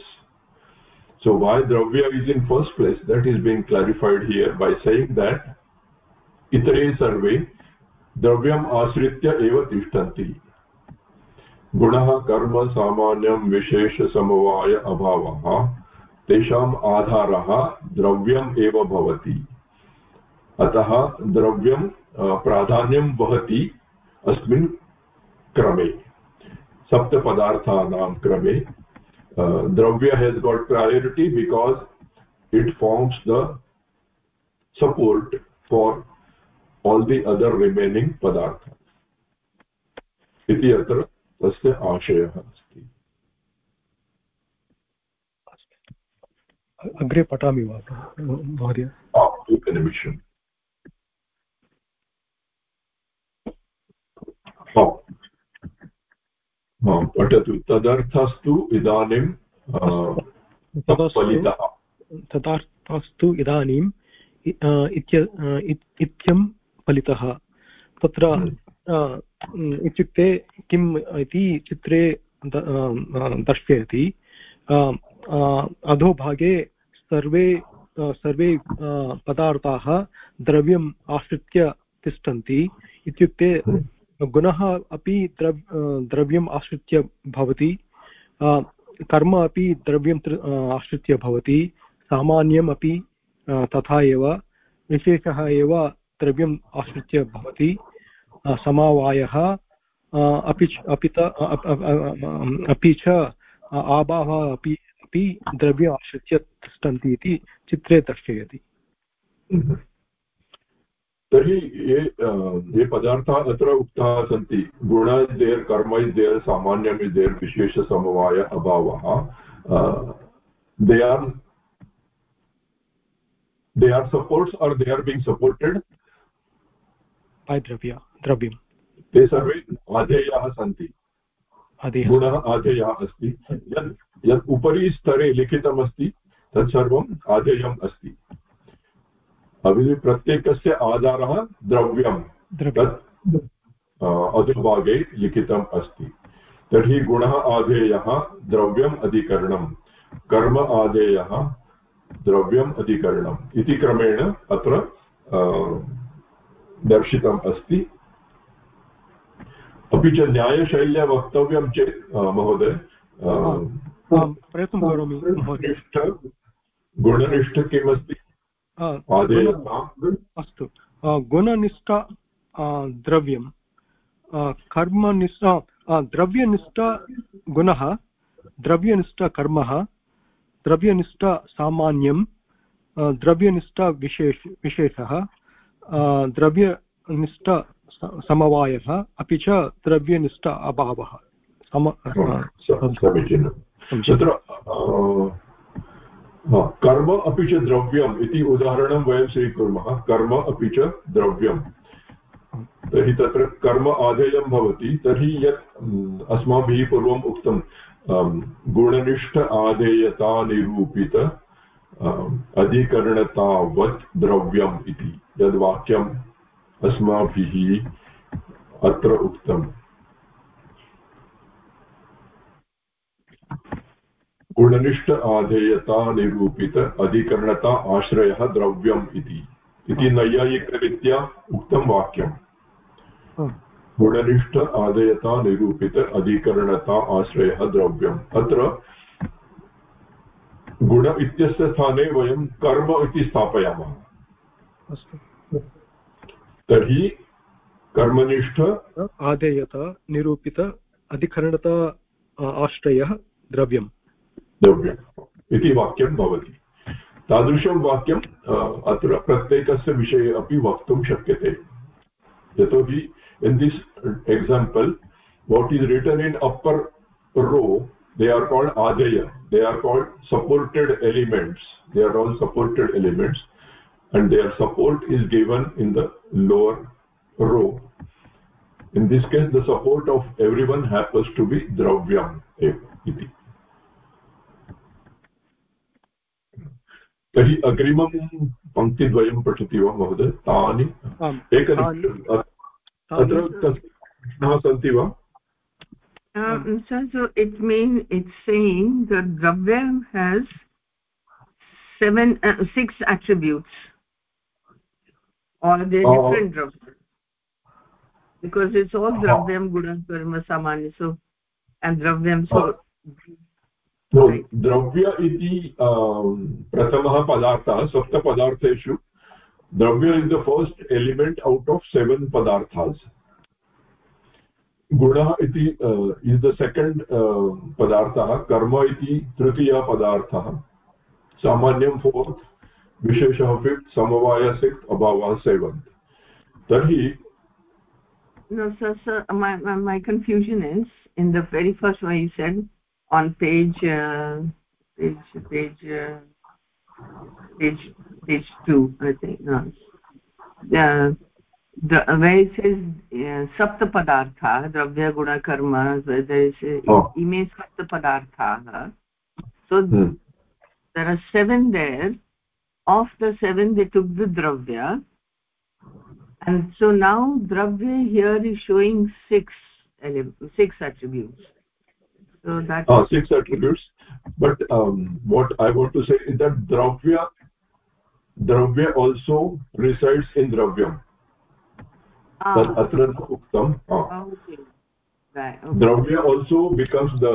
so why द्रव्य is in first place that is being clarified here by saying that इतरे सर्वे द्रव्यम आश्रित्य एव तिष्ठन्ति। गुणः कर्म सामान्यं विशेषसमवाय अभावः, तेषाम् आधारः द्रव्यम् एव भवति। अतः द्रव्यं प्राधान्यं वहति अस्मिन् क्रमे, सप्तपदार्थानां क्रमे। द्रव्य has got priority because it forms the support for all the other remaining padartha iti atra तस्य आशयः अस्ति अग्रे पठामि वा महोदय एकनिमिषम् पठतु तदर्थस्तु इदानीं तदर्थस्तु इदानीम् इत्यं फलितः तत्र। इत्युक्ते किम् इति चित्रे दर्शयति। अधोभागे सर्वे सर्वे पदार्थाः द्रव्यम् आश्रित्य तिष्ठन्ति। इत्युक्ते गुणः अपि द्रव् द्रव्यम् आश्रित्य भवति। कर्म अपि द्रव्यम् आश्रित्य भवति। सामान्यम् अपि तथा एव। विशेषः एव द्रव्यम् आश्रित्य भवति। समवायः अपि अपि अपि च आभावः अपि अपि द्रव्य आश्रित्य तिष्ठन्ति इति चित्रे दर्शयति। तर्हि ये ये पदार्थाः अत्र उक्ताः सन्ति। गुण इस् देर् कर्म इस् देर् सामान्यम् इस् देर् विशेषसमवाय अभावः। They are they are supports or they are being supported? By dravya dravyam ते सर्वे आधेयाः सन्ति। गुणः आधेयः अस्ति। यत् यत् उपरि स्तरे लिखितमस्ति तत्सर्वम् आधेयम् अस्ति। अभिधि प्रत्येकस्य आधारः द्रव्यं तत् अधोभागे लिखितम् अस्ति। तर्हि गुणः आधेयः द्रव्यम् अधिकरणं कर्म आधेयः द्रव्यम् अधिकरणम्। इति क्रमेण अत्र दर्शितम् अस्ति। अपि च न्यायशैल्या वक्तव्यं चेत् महोदय प्रयत्नं करोमि गुणनिष्ठ गुणनिष्ठ किमस्ति? अस्तु। गुणनिष्ठ द्रव्यं। कर्मनिष्ठ द्रव्यनिष्ठ गुणः द्रव्यनिष्ठ कर्मः द्रव्यनिष्ठ सामान्यं द्रव्यनिष्ठ विशेष विशेषः द्रव्यनिष्ठ समवायः अपि च द्रव्यनिष्ठ अभावः। सम समीचीनं तत्र कर्म अपि च द्रव्यम् इति उदाहरणं वयं स्वीकुर्मः। कर्म अपि च द्रव्यं तर्हि तत्र कर्म आदेयं भवति तर्हि यत् अस्माभिः पूर्वम् उक्तं गुणनिष्ठ आदेयता निरूपित अधिकरणतावत् द्रव्यम् इति यद्वाक्यम् अस्माभिः अत्र उक्तम्। गुणनिष्ठ आधेयता निरूपित अधिकरणता आश्रयः द्रव्यम् इति। इति नैयायिकरीत्या उक्तं वाक्यम्। गुणनिष्ठ आधेयता निरूपित अधिकरणता आश्रयः द्रव्यम्। अत्र गुण इत्यस्य स्थाने वयं कर्म इति स्थापयामः। तर्हि कर्मनिष्ठ आदेयता निरूपित अधिकरणता आश्रयः द्रव्यम्। द्रव्यम्। इति वाक्यं भवति। तादृशं वाक्यम् अत्र प्रत्येकस्य विषये अपि वक्तुं शक्यते। यतोहि in this example what is written in upper row they are called adaya they are called supported elements. They are all supported elements. and their support is given in the lower row in this case the support of everyone happens to be dravyam iti तर्हि अग्रिमं पङ्क्तिद्वयं पठति वा महोदय तानि एकनिमिषम् अत्र प्रश्नाः सन्ति वा Um, so, so it means it's saying that Dravya has seven, uh, six attributes, Or they're uh, different Dravya, because it's all Dravyam, Guna, Karma, Samanya, so and Dravyam. So द्रव्य इति प्रथमः पदार्थः सप्तपदार्थेषु द्रव्य is the first element out of seven पदार्थास् गुणः इति is the second पदार्थः कर्म इति तृतीयः पदार्थः सामान्यं फोर्त् विशेषः फिफ्त् समवाय सिक्स् अभावः सेवन्त् तर्हि no sir sir my, my my confusion is in the very first one you said on page uh, page page uh, page page 2 i think no the the where it says uh, sapta padartha dravya guna karma there is uh, oh. ime sapta padartha so hmm. there are seven there of the seven they took the dravya and so now dravya here is showing six six attributes so that uh, six attributes but um, what i want to say is that dravya dravya also resides in dravyam तद् अत्र उक्तं द्रव्य also becomes the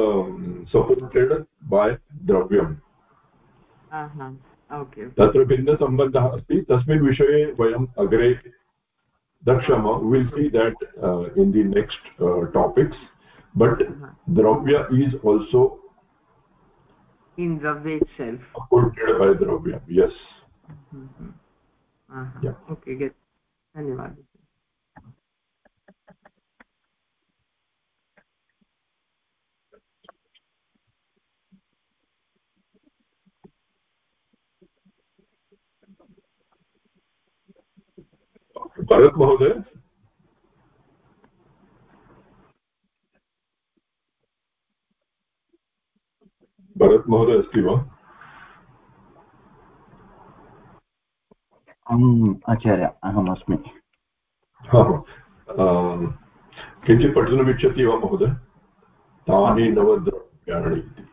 supported by dravyam okay. तत्र भिन्नसम्बन्धः अस्ति। तस्मिन् विषये वयम् अग्रे दक्षम will see that in the next topics but द्रव्य ईस् आल्सो धन्यवादः। भरत् महोदय। भरत् महोदय अस्ति वा? आचार्य अहमस्मि किञ्चित् पठितुमिच्छति वा महोदय? तानि नवद्रव्याणि इति।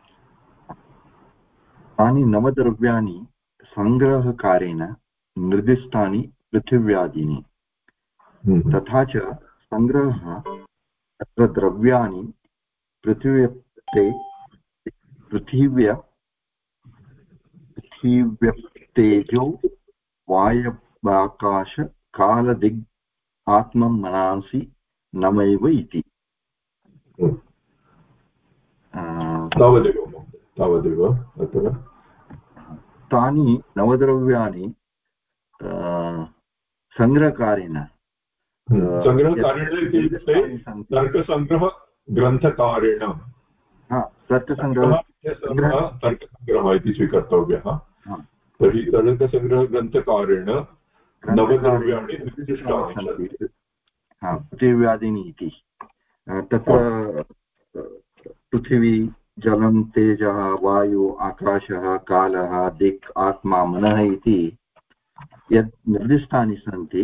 तानि नवद्रव्याणि सङ्ग्रहकारेण निर्दिष्टानि पृथिव्यादीनि। तथा च सङ्ग्रहः तत्र द्रव्याणि पृथिव्यप्ते पृथिव्य पृथिव्यप्तेजो वायवाकाश कालदिग् आत्मं मनांसि नमैव इति। तावदेव तावदेव अत्र। तानि नवद्रव्याणि सङ्ग्रहकारेण सङ्ग्रहकारेण इत्युक्ते तर्कसङ्ग्रहग्रन्थकारेण तर्कसङ्ग्रह तर्कसङ्ग्रहः इति स्वीकर्तव्यः। तर्हि तर्कसङ्ग्रहग्रन्थकारेण नवद्रव्याणि निर्दिष्टानि पृथिव्यादीनि इति। तत्र पृथिवी जलं तेजः वायु आकाशः कालः दिक् आत्मा मनः इति यत् निर्दिष्टानि सन्ति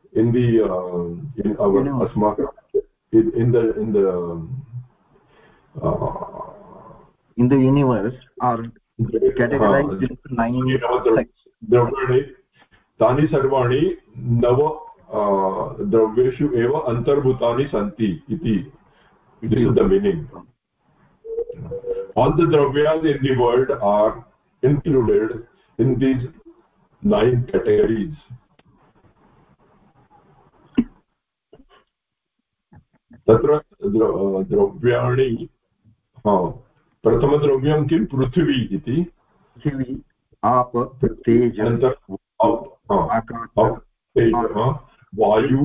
in the uh, in our asmaka in, in the in the uh, in the universe are categorized into nine द्रव्याणि तानि सर्वाणि नव द्रव्येषु एव अन्तर्भूतानि सन्ति इति this is the meaning all the dravyas in the world are included in these nine categories तत्र द्रव्याणि प्रथमद्रव्यं किं? पृथिवी इति। पृथिवी आप तेज वायु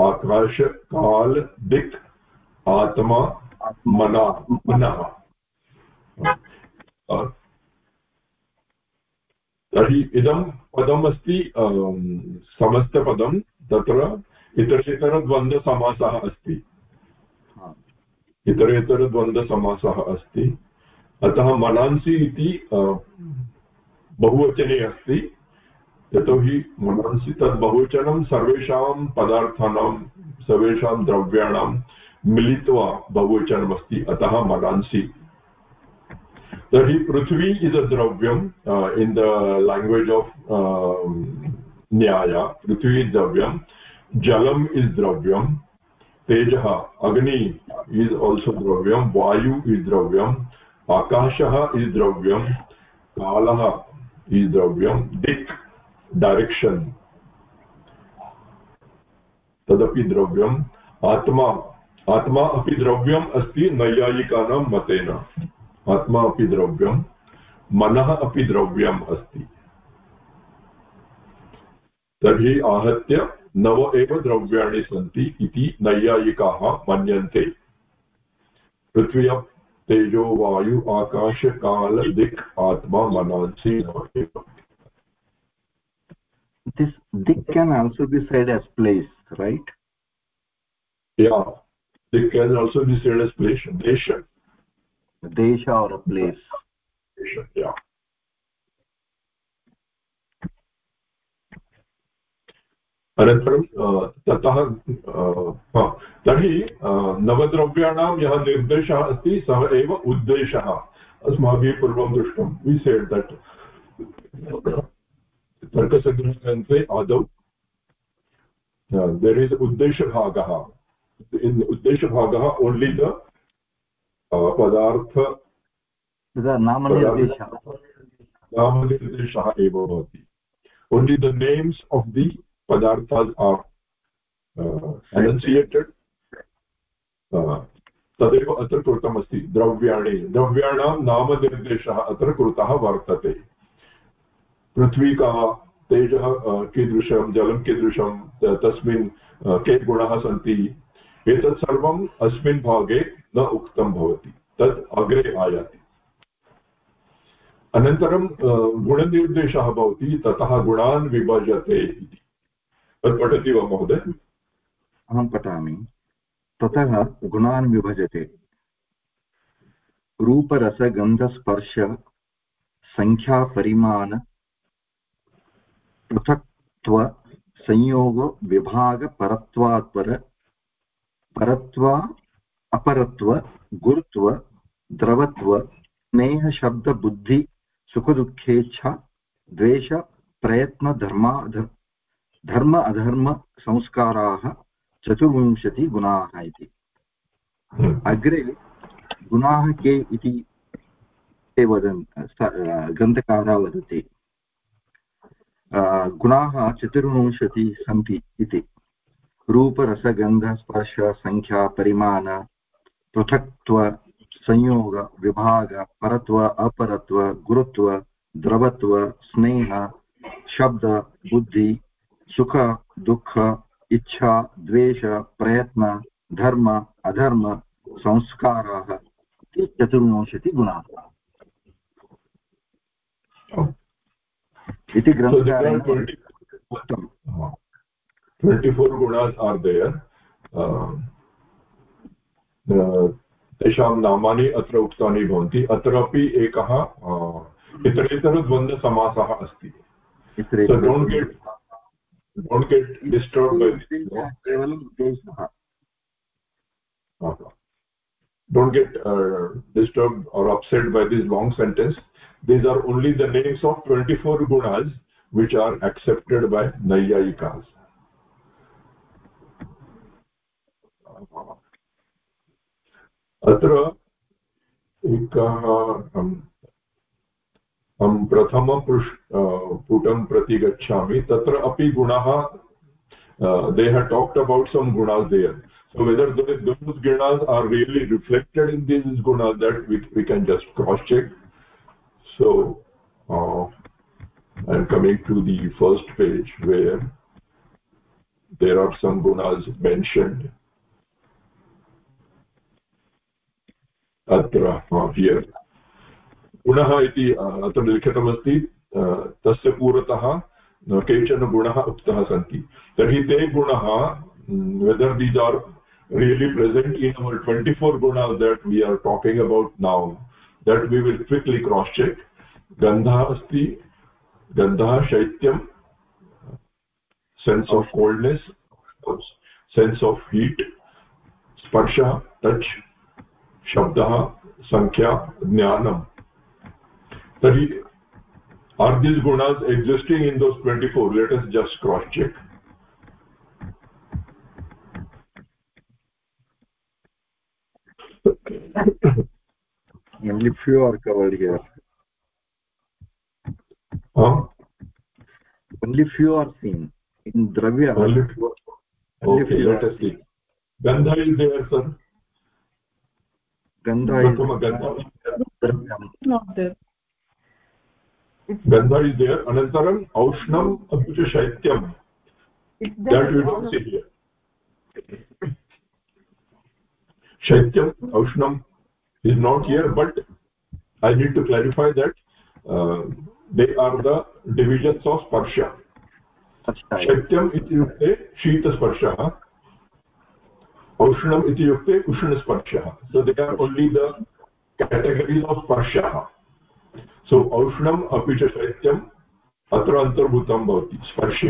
आकाश काल दिक् आत्मा मना मनः। तर्हि इदं पदम् अस्ति समस्तपदं तत्र इतरेतरद्वन्द्वसमासः अस्ति। इतरेतरद्वन्द्वसमासः अस्ति। अतः मनांसि इति बहुवचने अस्ति। यतोहि मनसि तद् बहुवचनं सर्वेषां पदार्थानां सर्वेषां द्रव्याणां मिलित्वा बहुवचनमस्ति। अतः मनांसि। तर्हि पृथ्वी अ द्रव्यम् इन् द लाङ्ग्वेज् आफ् न्याय। पृथ्वी द्रव्यं। जलम् इस् द्रव्यं तेजः अग्नि इस् आल्सो द्रव्यं वायु इस् द्रव्यम् आकाशः इस् द्रव्यं कालः इस् द्रव्यं दिक् डैरेक्षन् तदपि द्रव्यम् आत्मा आत्मा अपि द्रव्यम् अस्ति नैयायिकानां मतेन आत्मा अपि द्रव्यं मनः अपि द्रव्यम् अस्ति तर्हि आहत्य नव एव द्रव्याणि सन्ति इति नैयायिकाः मन्यन्ते पृथ्व्या तेजो वायु आकाश काल दिक् आत्मा मनांसि नव एव this dik can also be said as place right yeah dik can also be said as place desha desha or a place desha yeah अनन्तरं ततः तर्हि नवद्रव्याणां यः निर्देशः अस्ति सः एव उद्देशः। अस्माभिः पूर्वं दृष्टं वि सेड् दट् तर्कसङ्ग्रहग्रन्थे आदौ देर् इस् उद्देशभागः। इन् उद्देशभागः ओन्लि द पदार्थ नामनिर्देशः। नामनिर्देशः एव भवति। Only the names of the padarthas are enunciated तदेव अत्र कृतमस्ति, द्रव्याणि, द्रव्याणां नामनिर्देशः अत्र कृतः वर्तते। पृथ्वी का तेजः कीदृशं, जलं कीदृशं तस्मिन् के गुणाः सन्ति, एतत् सर्वम् अस्मिन् भागे न उक्तं भवति, तत् अग्रे आयाति। अनन्तरं गुणनिर्देशः भवति, ततः गुणान् विभजते इति। पठति वा महोदय? अहं पठामि। ततः गुणान् विभजते। रूपरसगन्धस्पर्श सङ्ख्यापरिमाण पृथक्त्व, संयोग विभागपरत्वात्पर परत्वा, अपरत्व, गुरुत्व, द्रवत्व स्नेहशब्दबुद्धि सुखदुःखेच्छा द्वेष प्रयत्नधर्मा धर्म अधर्मसंस्काराः चतुर्विंशतिगुणाः इति। अग्रे गुणाः के इति ते वदन् ग्रन्थकारः वदति। गुणाः चतुर्विंशति सन्ति इति। रूपरसगन्धस्पर्श सङ्ख्या परिमाण, पृथक्त्व, संयोग, विभाग, परत्व, अपरत्व, गुरुत्व, द्रवत्व, स्नेह, शब्द, बुद्धि सुख दुःख इच्छा द्वेष प्रयत्न धर्म अधर्म संस्काराः इति चतुर्विंशतिगुणाः इति ट्वेण्टि फोर् गुणास् तेषां नामानि अत्र उक्तानि भवन्ति। अत्रापि एकः इतरेतरद्वन्द्वसमासः अस्ति। don't get disturbed by this don't get uh, disturbed or upset by this long sentence these are only the names of 24 gunas which are accepted by nayayikas अत्र एकः अहं प्रथमपृष् पुटं प्रति गच्छामि तत्र अपि गुणाः they have talked about some gunas there so whether those, those gunas are really reflected in these gunas that we, we can just cross check so uh, i'm coming to the first page where there are some gunas mentioned atra uh, here गुणः इति अत्र लिखितमस्ति तस्य पुरतः केचन गुणः उक्तः सन्ति। तर्हि ते गुणः whether these are really present in our twenty four गुण that we are talking about now that we will quickly cross check गन्धः अस्ति गन्धः शैत्यं sense of coldness sense of heat स्पर्शः टच् शब्दः सङ्ख्या ज्ञानम् tari are these gunas existing in those 24 let us just cross check only few are covered here huh? only few are seen in dravya only few only okay few let us see gandha is there sir gandha is gandha not there गन्ध is there अनन्तरम् औष्णम् अपि च शैत्यं शैत्यम् औष्णम् is not here but I need to clarify that they are the divisions of स्पर्श शैत्यम् इत्युक्ते शीतस्पर्शः औष्णम् इत्युक्ते उष्णस्पर्शः so they are only the categories of स्पर्शः सो औष्णम् अपि च शैत्यम् अत्र अन्तर्भूतं भवति स्पर्शे।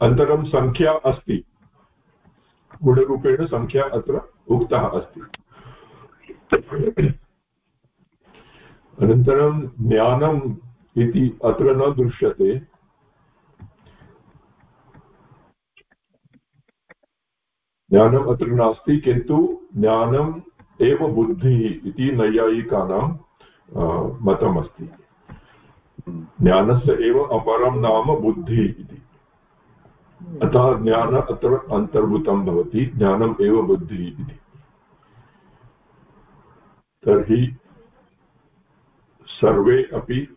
अनन्तरं सङ्ख्या अस्ति। गुणरूपेण सङ्ख्या अत्र उक्तः अस्ति। अनन्तरं ज्ञानम् इति अत्र न दृश्यते। ज्ञानम् अत्र नास्ति, किन्तु ज्ञानम् एव बुद्धिः इति नैयायिकानां मतमस्ति। ज्ञानस्य एव अपरं नाम बुद्धिः इति। अतः ज्ञान अत्र अन्तर्भूतं भवति, ज्ञानम् एव बुद्धिः इति। तर्हि सर्वे अपि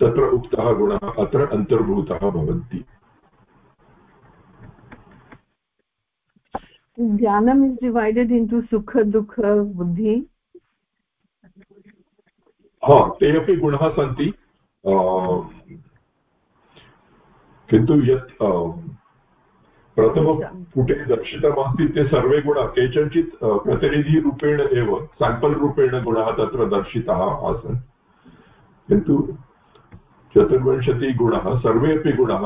तत्र उक्तः गुणः अत्र अन्तर्भूतः भवन्ति। jnanam is divided into sukha dukha buddhi हा ते अपि गुणाः सन्ति। किन्तु यत् प्रथमपुटे दर्शितमस्ति ते सर्वे गुणाः केषाञ्चित् प्रतिनिधिरूपेण एव साम्पल् रूपेण गुणाः तत्र दर्शिताः आसन्। किन्तु चतुर्विंशतिगुणः सर्वे अपि गुणाः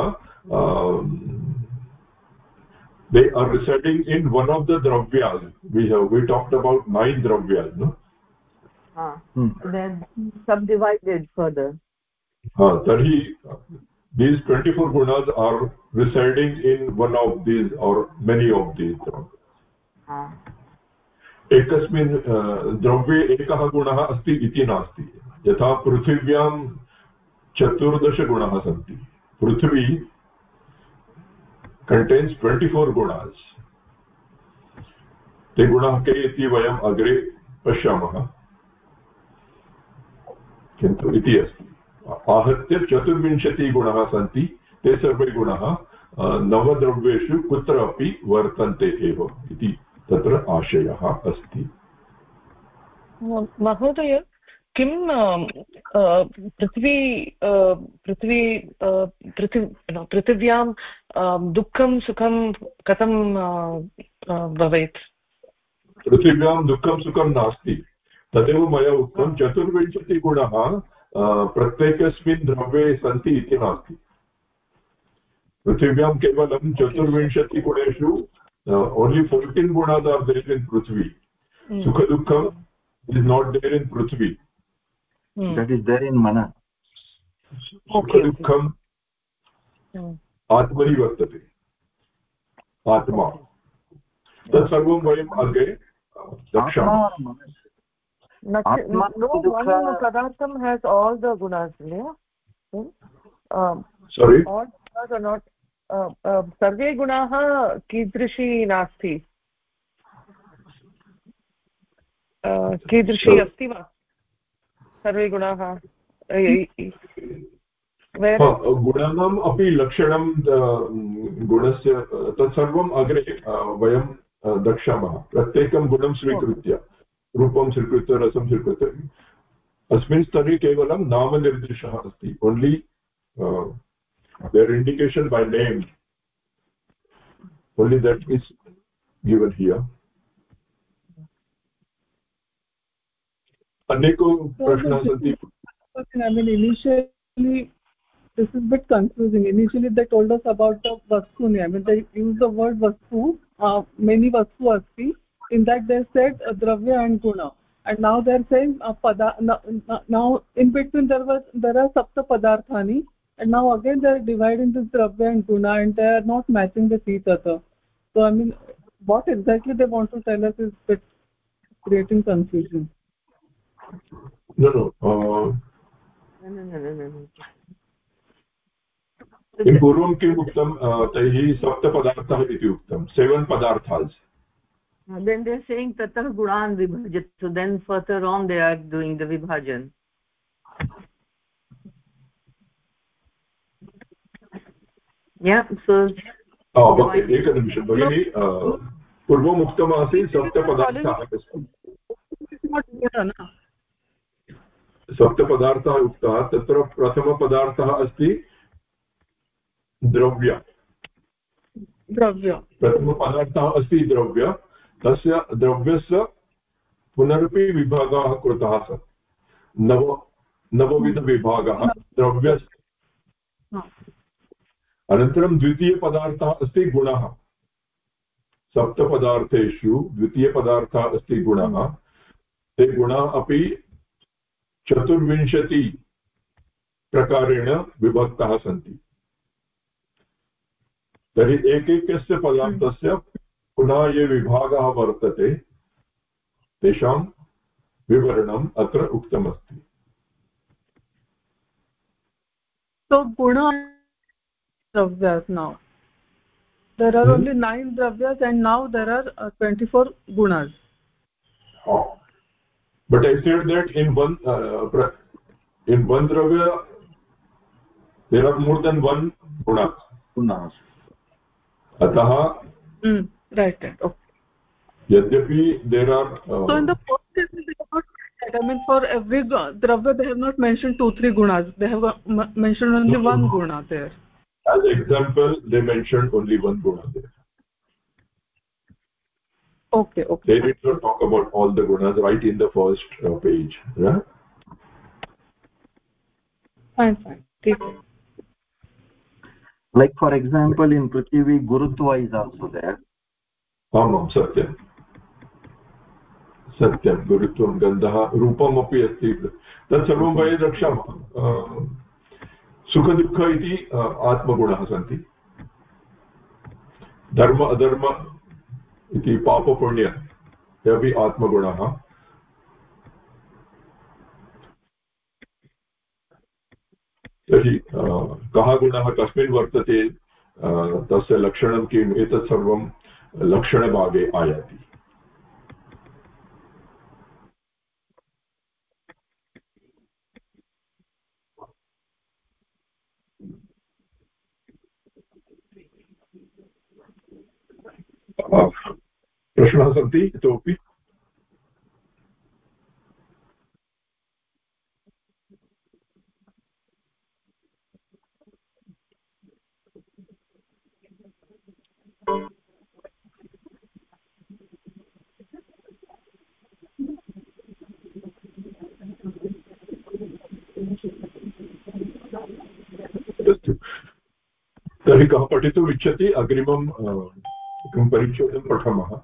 they are residing in one of the dravyas we have, we talked about nine dravyas no. Then subdivided further ha tarhi these 24 gunas are residing in one of these or many of these ha एकस्मिन् द्रव्ये एकः गुणः अस्ति इति नास्ति यथा पृथिव्यां चतुर्दशगुणाः सन्ति पृथ्वी contains 24 gunas ते गुणाः के इति वयम् अग्रे पश्यामः किन्तु इति अस्ति। आहत्य चतुर्विंशतिगुणाः सन्ति ते सर्वे गुणाः नवद्रव्येषु कुत्र अपि वर्तन्ते एव इति तत्र आशयः अस्ति। महोदय किं पृथ्वी पृथ्वी पृथि पृथिव्यां दुःखं सुखं कथं भवेत्? पृथिव्यां दुःखं सुखं नास्ति। तदेव मया उक्तं चतुर्विंशतिगुणः प्रत्येकस्मिन् द्रव्ये सन्ति इति नास्ति। पृथिव्यां केवलं चतुर्विंशतिगुणेषु ओन्लि फोर्टीन् गुणास् आर् देर् इन् पृथ्वी। सुखदुःखम् इस् नाट् देर् इन् पृथ्वी। that is there in mana सुखदुःखम् आत्मनि वर्तते। आत्मा। तत्सर्वं वयम् अग्रे पदार्थं हेस् आल् द गुणास् sorry? all gunas are not uh, सर्वे गुणाः कीदृशी नास्ति। कीदृशी अस्ति वा? सर्वे गुणाः। गुणानाम् अपि लक्षणं गुणस्य तत्सर्वम् अग्रे वयं द्रक्ष्यामः प्रत्येकं गुणं स्वीकृत्य। रूपं स्वीकृत्य रसं स्वीकृत्य अस्मिन् स्तरे केवलं नामनिर्देशः अस्ति only there indication by name only that is given here अनेको प्रश्नाः सन्ति this is a bit confusing. Initially, they told us about the Vastuni. I mean, they use the word Vastu, uh, many Vastu asti. In that, they said uh, Dravya and Guna. And now they're saying uh, pada, now, now in between there was there are Sapta Padarthani. And now again they're dividing this Dravya and Guna and they are not matching with each other. So, I mean, what exactly they want to tell us is bit creating confusion. no no uh, no no no no, किं पूर्वं किम् उक्तं तैः सप्तपदार्थः इति उक्तं सेवन् पदार्थास् then they're saying tatah gunan vibhajat so then further on they are doing the vibhajan yeah so oh okay एकनिमिषं भगिनि पूर्वम् उक्तमासीत् सप्तपदार्थाः सप्तपदार्थः उक्तः तत्र प्रथमपदार्थः अस्ति द्रव्य द्रव्य प्रथमपदार्थः अस्ति द्रव्य तस्य द्रव्यस्य पुनरपि विभागः कृतः सन् नव नवविधविभागः द्रव्यस्य। अनन्तरं द्वितीयपदार्थः अस्ति गुणः। सप्तपदार्थेषु द्वितीयपदार्थः अस्ति गुणः। ते गुणाः अपि चतुर्विंशति प्रकारेण विभक्ताः सन्ति। तर्हि एकैकस्य पदार्थस्य पुनः ये विभागः वर्तते तेषां विवरणम् अत्र उक्तमस्ति So guna dravya now. there are Hmm? only nine dravyas and now there are uh, 24 gunas Oh. But I said that in one uh, in one dravya there are more than one guna. गुणाः अतः mm, right right. Okay. yadyapi there are uh, so in the first case they have not i mean for every dravya they have not mentioned two three gunas. They have uh, mentioned only no, one guna there. As example they mentioned only one guna there. Okay okay. They did not talk about all the gunas right in the first uh, page yeah fine fine. Okay. like for example in prithvi gurutva is also there. आमां सत्यं। सत्यं गुरुत्वं गन्धः रूपमपि अस्ति। तत्सर्वं वयं द्रक्ष्यामः। अ, सुखदुःख इति आत्मगुणाः सन्ति। धर्म अधर्म इति पापपुण्य ते अपि आत्मगुणाः। तर्हि कः गुणः कस्मिन् वर्तते तस्य लक्षणं किम् एतत् सर्वं लक्षणभागे आयाति। प्रश्नाः सन्ति इतोपि अस्तु तर्हि कः पठितुम् इच्छति? अग्रिमम् अ, एकं परिच्छेदं पठामः।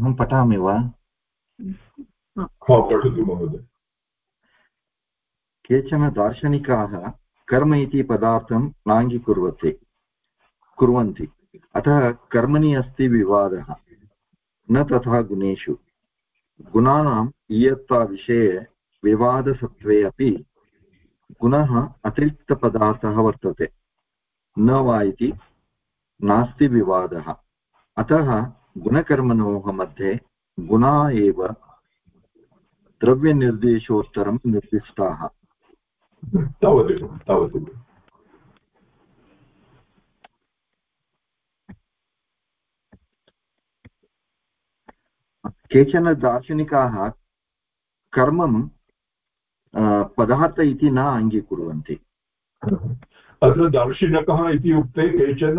अहं पठामि वा? हा पठतु महोदय। केचन दार्शनिकाः कर्म इति पदार्थं नाङ्गीकुर्वन्ति कुर्वन्ति। अतः कर्मणि अस्ति विवादः न तथा गुणेषु। गुणानाम् इयत्ताविषये विवादसत्त्वे अपि गुणः अतिरिक्तपदार्थः वर्तते। न वा इति नास्ति विवादः। अतः गुणकर्मणोः मध्ये गुणा एव द्रव्यनिर्देशोत्तरं निर्दिष्टाः। तावदेव तावदेव। केचन दार्शनिकाः कर्मं पदार्थ इति न अङ्गीकुर्वन्ति अत्र दार्शनिकः इति उक्ते केचन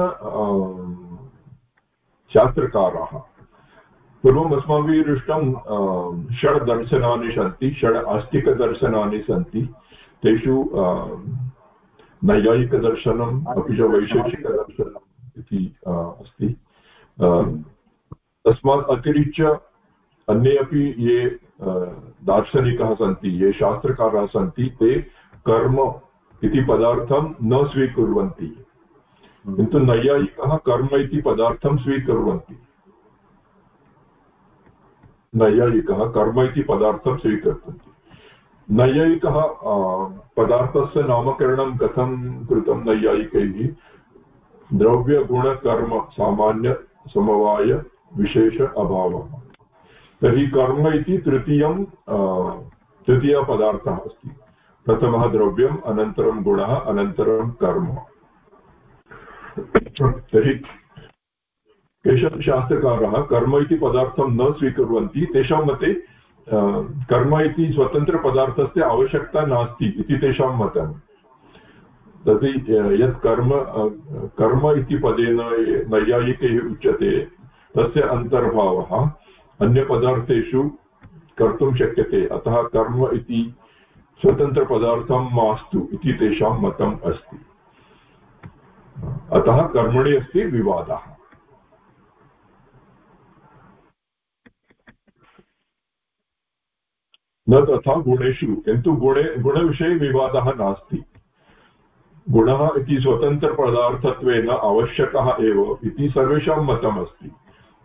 शास्त्रकाराः पूर्वम् अस्माभिः दृष्टं षड् दर्शनानि सन्ति षड् आस्तिकदर्शनानि सन्ति तेषु नैयायिकदर्शनम् अपि च वैशेषिकदर्शनम् इति अस्ति तस्मात् अतिरिच्य अन्ये अपि ये दार्शनिकाः सन्ति, ये शास्त्रकाराः सन्ति, ते कर्म इति पदार्थं न स्वीकुर्वन्ति। किन्तु नैयायिकः कर्म इति पदार्थं स्वीकुर्वन्ति। नैयायिकः कर्म इति पदार्थं स्वीकुर्वन्ति नैयायिकः पदार्थस्य नामकरणं कथं कृतं नैयायिकैः? द्रव्यगुणकर्म, सामान्य समवाय, विशेष अभावः। तर्हि कर्म इति तृतीयं तृतीयपदार्थः अस्ति। प्रथमः द्रव्यम्, अनन्तरं गुणः, अनन्तरं कर्म। तर्हि केषां शास्त्रकाराः कर्म इति पदार्थं न स्वीकुर्वन्ति, तेषां मते कर्म इति स्वतन्त्रपदार्थस्य आवश्यकता नास्ति इति तेषां मतं। तर्हि यत् कर्म कर्म इति पदेन नैयायिकैः उच्यते, तस्य अन्तर्भावः अन्यपदार्थेषु कर्तुं शक्यते। अतः कर्म इति स्वतन्त्रपदार्थं मास्तु इति तेषां मतम् अस्ति। अतः कर्मणि अस्ति विवादः। न तथा गुणेषु, किन्तु गुणे, गुणविषये विवादः नास्ति। गुणः इति स्वतन्त्रपदार्थत्वेन आवश्यकः एव इति सर्वेषां मतमस्ति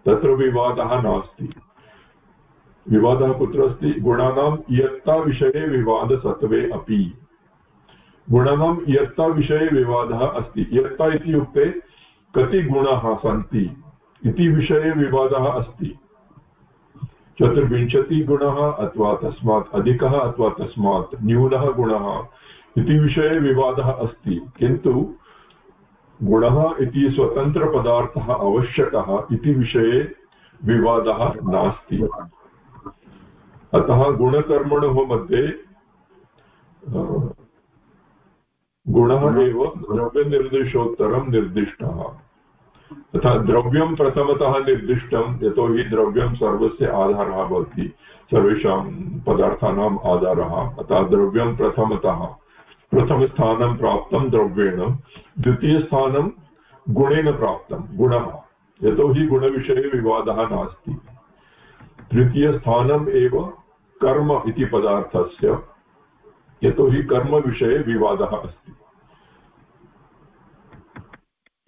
तत्र विवादः नास्ति। विवादः कुत्र अस्ति? गुणानाम् इयत्ताविषये विवादसत्त्वे अपि। गुणानाम् इयत्ताविषये विवादः अस्ति। इयत्ता इत्युक्ते कति गुणाः सन्ति इति विषये विवादः अस्ति। चतुर्विंशतिगुणः अथवा तस्मात् अधिकः अथवा तस्मात् न्यूनः गुणः इति विषये विवादः अस्ति। किन्तु गुणः इति स्वतन्त्रपदार्थः आवश्यकः इति विषये विवादः नास्ति। अतः गुणकर्मणः मध्ये गुणः एव द्रव्यनिर्देशोत्तरं निर्दिष्टः। तथा द्रव्यं प्रथमतः निर्दिष्टं यतोहि द्रव्यं सर्वस्य आधारः भवति, सर्वेषां पदार्थानाम् आधारः। अतः द्रव्यं प्रथमतः। प्रथमस्थानं प्राप्तं द्रव्येण, द्वितीयस्थानं गुणेन प्राप्तं, गुणः। यतोहि गुणविषये विवादः नास्ति। तृतीयस्थानम् एव कर्म इति पदार्थस्य, यतोहि कर्मविषये विवादः अस्ति।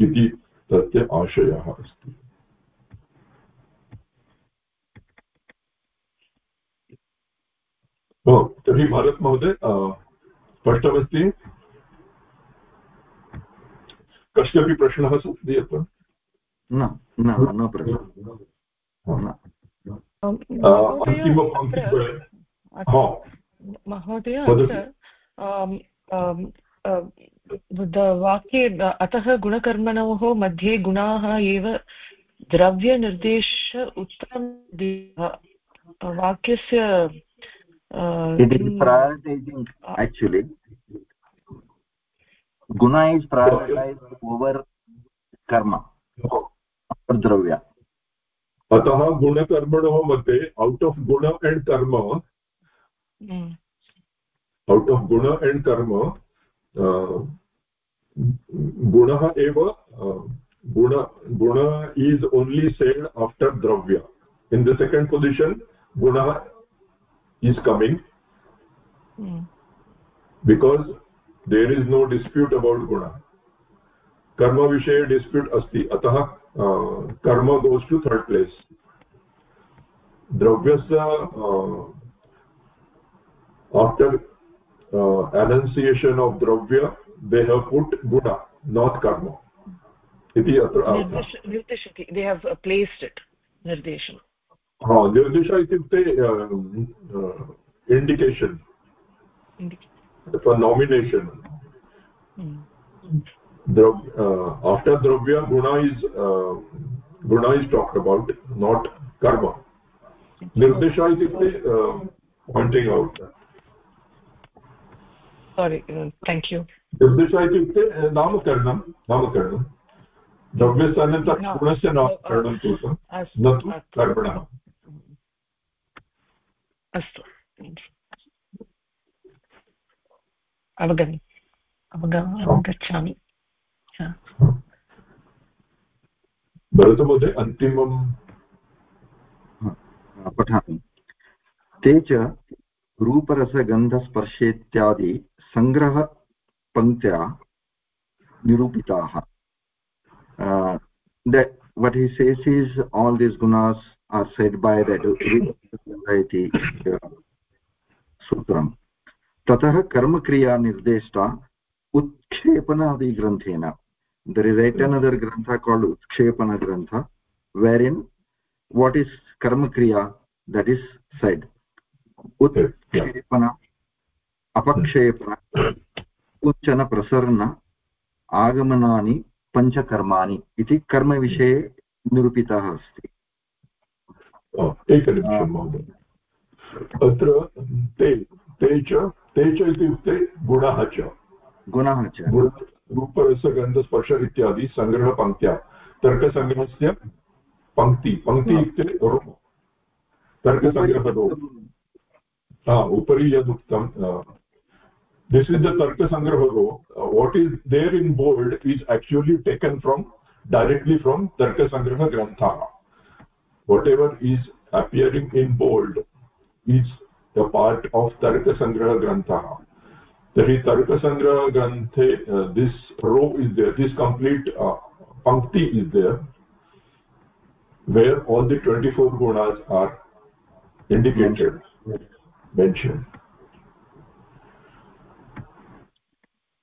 इति तस्य आशयः अस्ति। तर्हि भारत महोदय स्पष्टमस्ति? कस्यापि प्रश्नः सन्ति अत्र न न न महोदय वाक्ये अतः गुणकर्मणोः मध्ये गुणाः एव द्रव्यनिर्देश उत्तरं वाक्यस्य actually guna is prioritized over karma or dravya अतः गुणकर्मणोः मध्ये औट् आफ् गुण एण्ड् कर्म औट् आफ् गुण एण्ड् कर्म गुणः एव गुण गुण is only said after dravya in the second position guna is coming mm. because there is no dispute about guna karma vishaye dispute asti atah uh, karma goes to third place dravyasya uh, after uh, annunciation of dravya they have put guna not karma iti atra they have placed it निर्देशं हा निर्देश इत्युक्ते indication अथवा नामिनेशन् after द्रव्य गुण is गुणा is टाक्ड् about not कर्म निर्देश इत्युक्ते pointing out sorry thank you निर्देश इत्युक्ते नामकरणं नामकरणं द्रव्यस्य अनन्तरं गुणस्य नामकरणं कृतं न तु कर्मणः अस्तु। अवगमि अवगच्छामि। भरतमहोदय अन्तिमं पठामि। ते च रूपरसगन्धस्पर्शेत्यादि सङ्ग्रहपङ्क्त्या निरूपिताः। That what he says is all these gunas are said by that इति सूत्रम् ततः कर्मक्रिया निर्देष्टा उत्क्षेपणादिग्रन्थेन there is yet another grantha called utskshepana grantha wherein what is karma kriya that is said उत्क्षेपण अपक्षेपण उच्चन प्रसरण आगमनानि पञ्चकर्माणि इति कर्मविषये निरूपितः अस्ति एकनिमिषं महोदय अत्र ते ते च ते च इत्युक्ते गुणः च गुणः च रूपरसगन्धस्पर्श इत्यादि सङ्ग्रहपङ्क्त्या तर्कसङ्ग्रहस्य पङ्क्ति रो इत्युक्ते तर्कसङ्ग्रहरो हा उपरि यदुक्तं this is the तर्कसङ्ग्रहरो what is there in bold is actually taken from directly whatever is appearing in bold is a part of tarka sangraha grantha तर्हि तर्कसङ्ग्रहग्रन्थे this row is there this complete uh, pankti is there where all the 24 gunas are indicated mentioned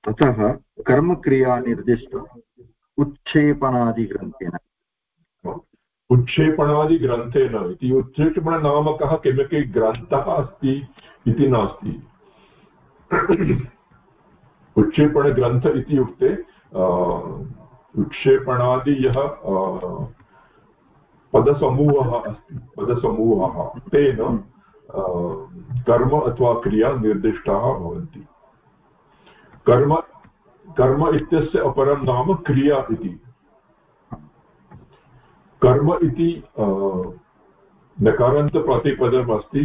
अतः कर्मक्रिया निर्दिष्ट उत्क्षेपणादिग्रन्थेन उत्क्षेपणादिग्रन्थेन इति। उत्क्षेपण नाम कः किमपि ग्रन्थः अस्ति इति नास्ति। उत्क्षेपणग्रन्थ इत्युक्ते उत्क्षेपणादि यः पदसमूहः अस्ति। पदसमूहः। तेन कर्म अथवा क्रिया निर्दिष्टाः भवन्ति। कर्म कर्म इत्यस्य अपरं नाम क्रिया इति। कर्म इति नकारान्तप्रातिपदम् अस्ति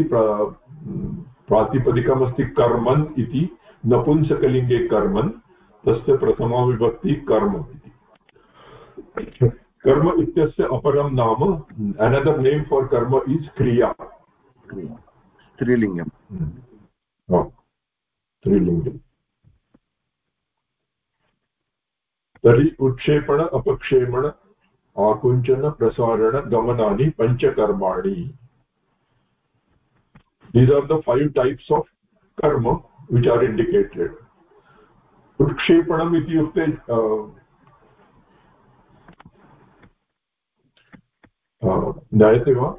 प्रातिपदिकमस्ति कर्मन् इति नपुंसकलिङ्गे कर्मन् तस्य प्रथमा विभक्ति कर्म इति। कर्म इत्यस्य अपरं नाम अनदर् नेम् फार् कर्म इस् क्रिया स्त्रीलिङ्गं स्त्रीलिङ्गम्। तर्हि उत्क्षेपण अपक्षेपण आकुञ्चन प्रसारण गमनानि पञ्चकर्माणि these are the five types of karma which are indicated उत्क्षेपणम् इत्युक्ते ज्ञायते वा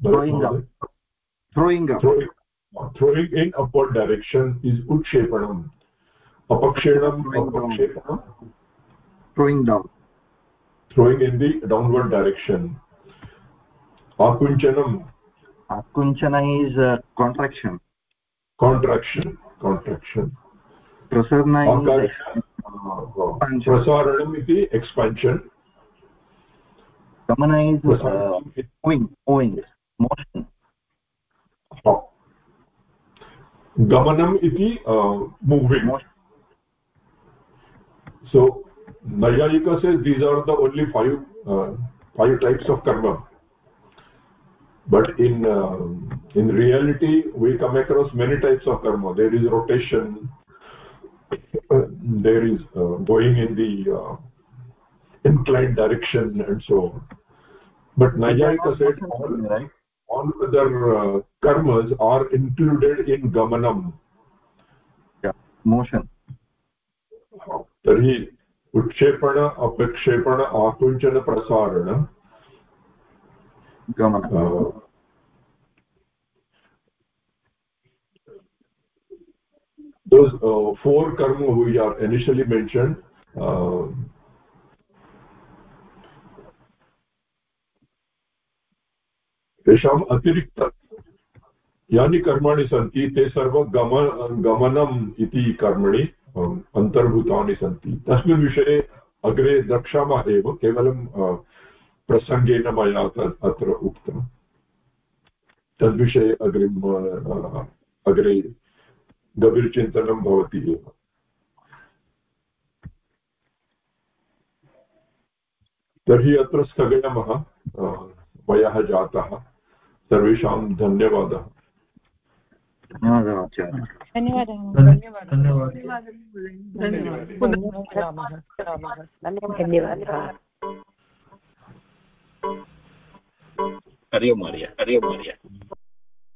throwing up throwing, throwing in upward direction is utshepanam apakshenam apakshenam throwing down throwing in the downward direction akunchanam akunchana is uh, contraction contraction contraction prasarna is prasaranam iti expansion gamana is uh, moving moving motion gamanam iti uh, moving motion. so nayayika says these are the only five uh, five types of karma but in uh, in reality we come across many types of karma there is rotation there is uh, going in the uh, inclined direction and so on but nayayika said all, right all other uh, karmas are included in gamanam yeah motion तर्हि उत्क्षेपण अप्रक्षेपण आकुञ्चन प्रसारण। गमनं those uh, four karma we are initially mentioned uh, तेषाम् अतिरिक्त यानि कर्माणि सन्ति ते सर्व गम गमनम् इति कर्मणि। अन्तर्भूतानि सन्ति। तस्मिन् विषये अग्रे द्रक्ष्यामः एव, केवलं प्रसङ्गेन मया अत्र उक्तम् तद्विषये अग्रिम अग्रे गभीरचिन्तनं भवति एव। तर्हि अत्र स्थगयामः वयः जातः। सर्वेषां धन्यवादः। धन्यवादः। आचार्य धन्यवादः। धन्यवादः हरि ओम् महोदय हरि ओम् महोदय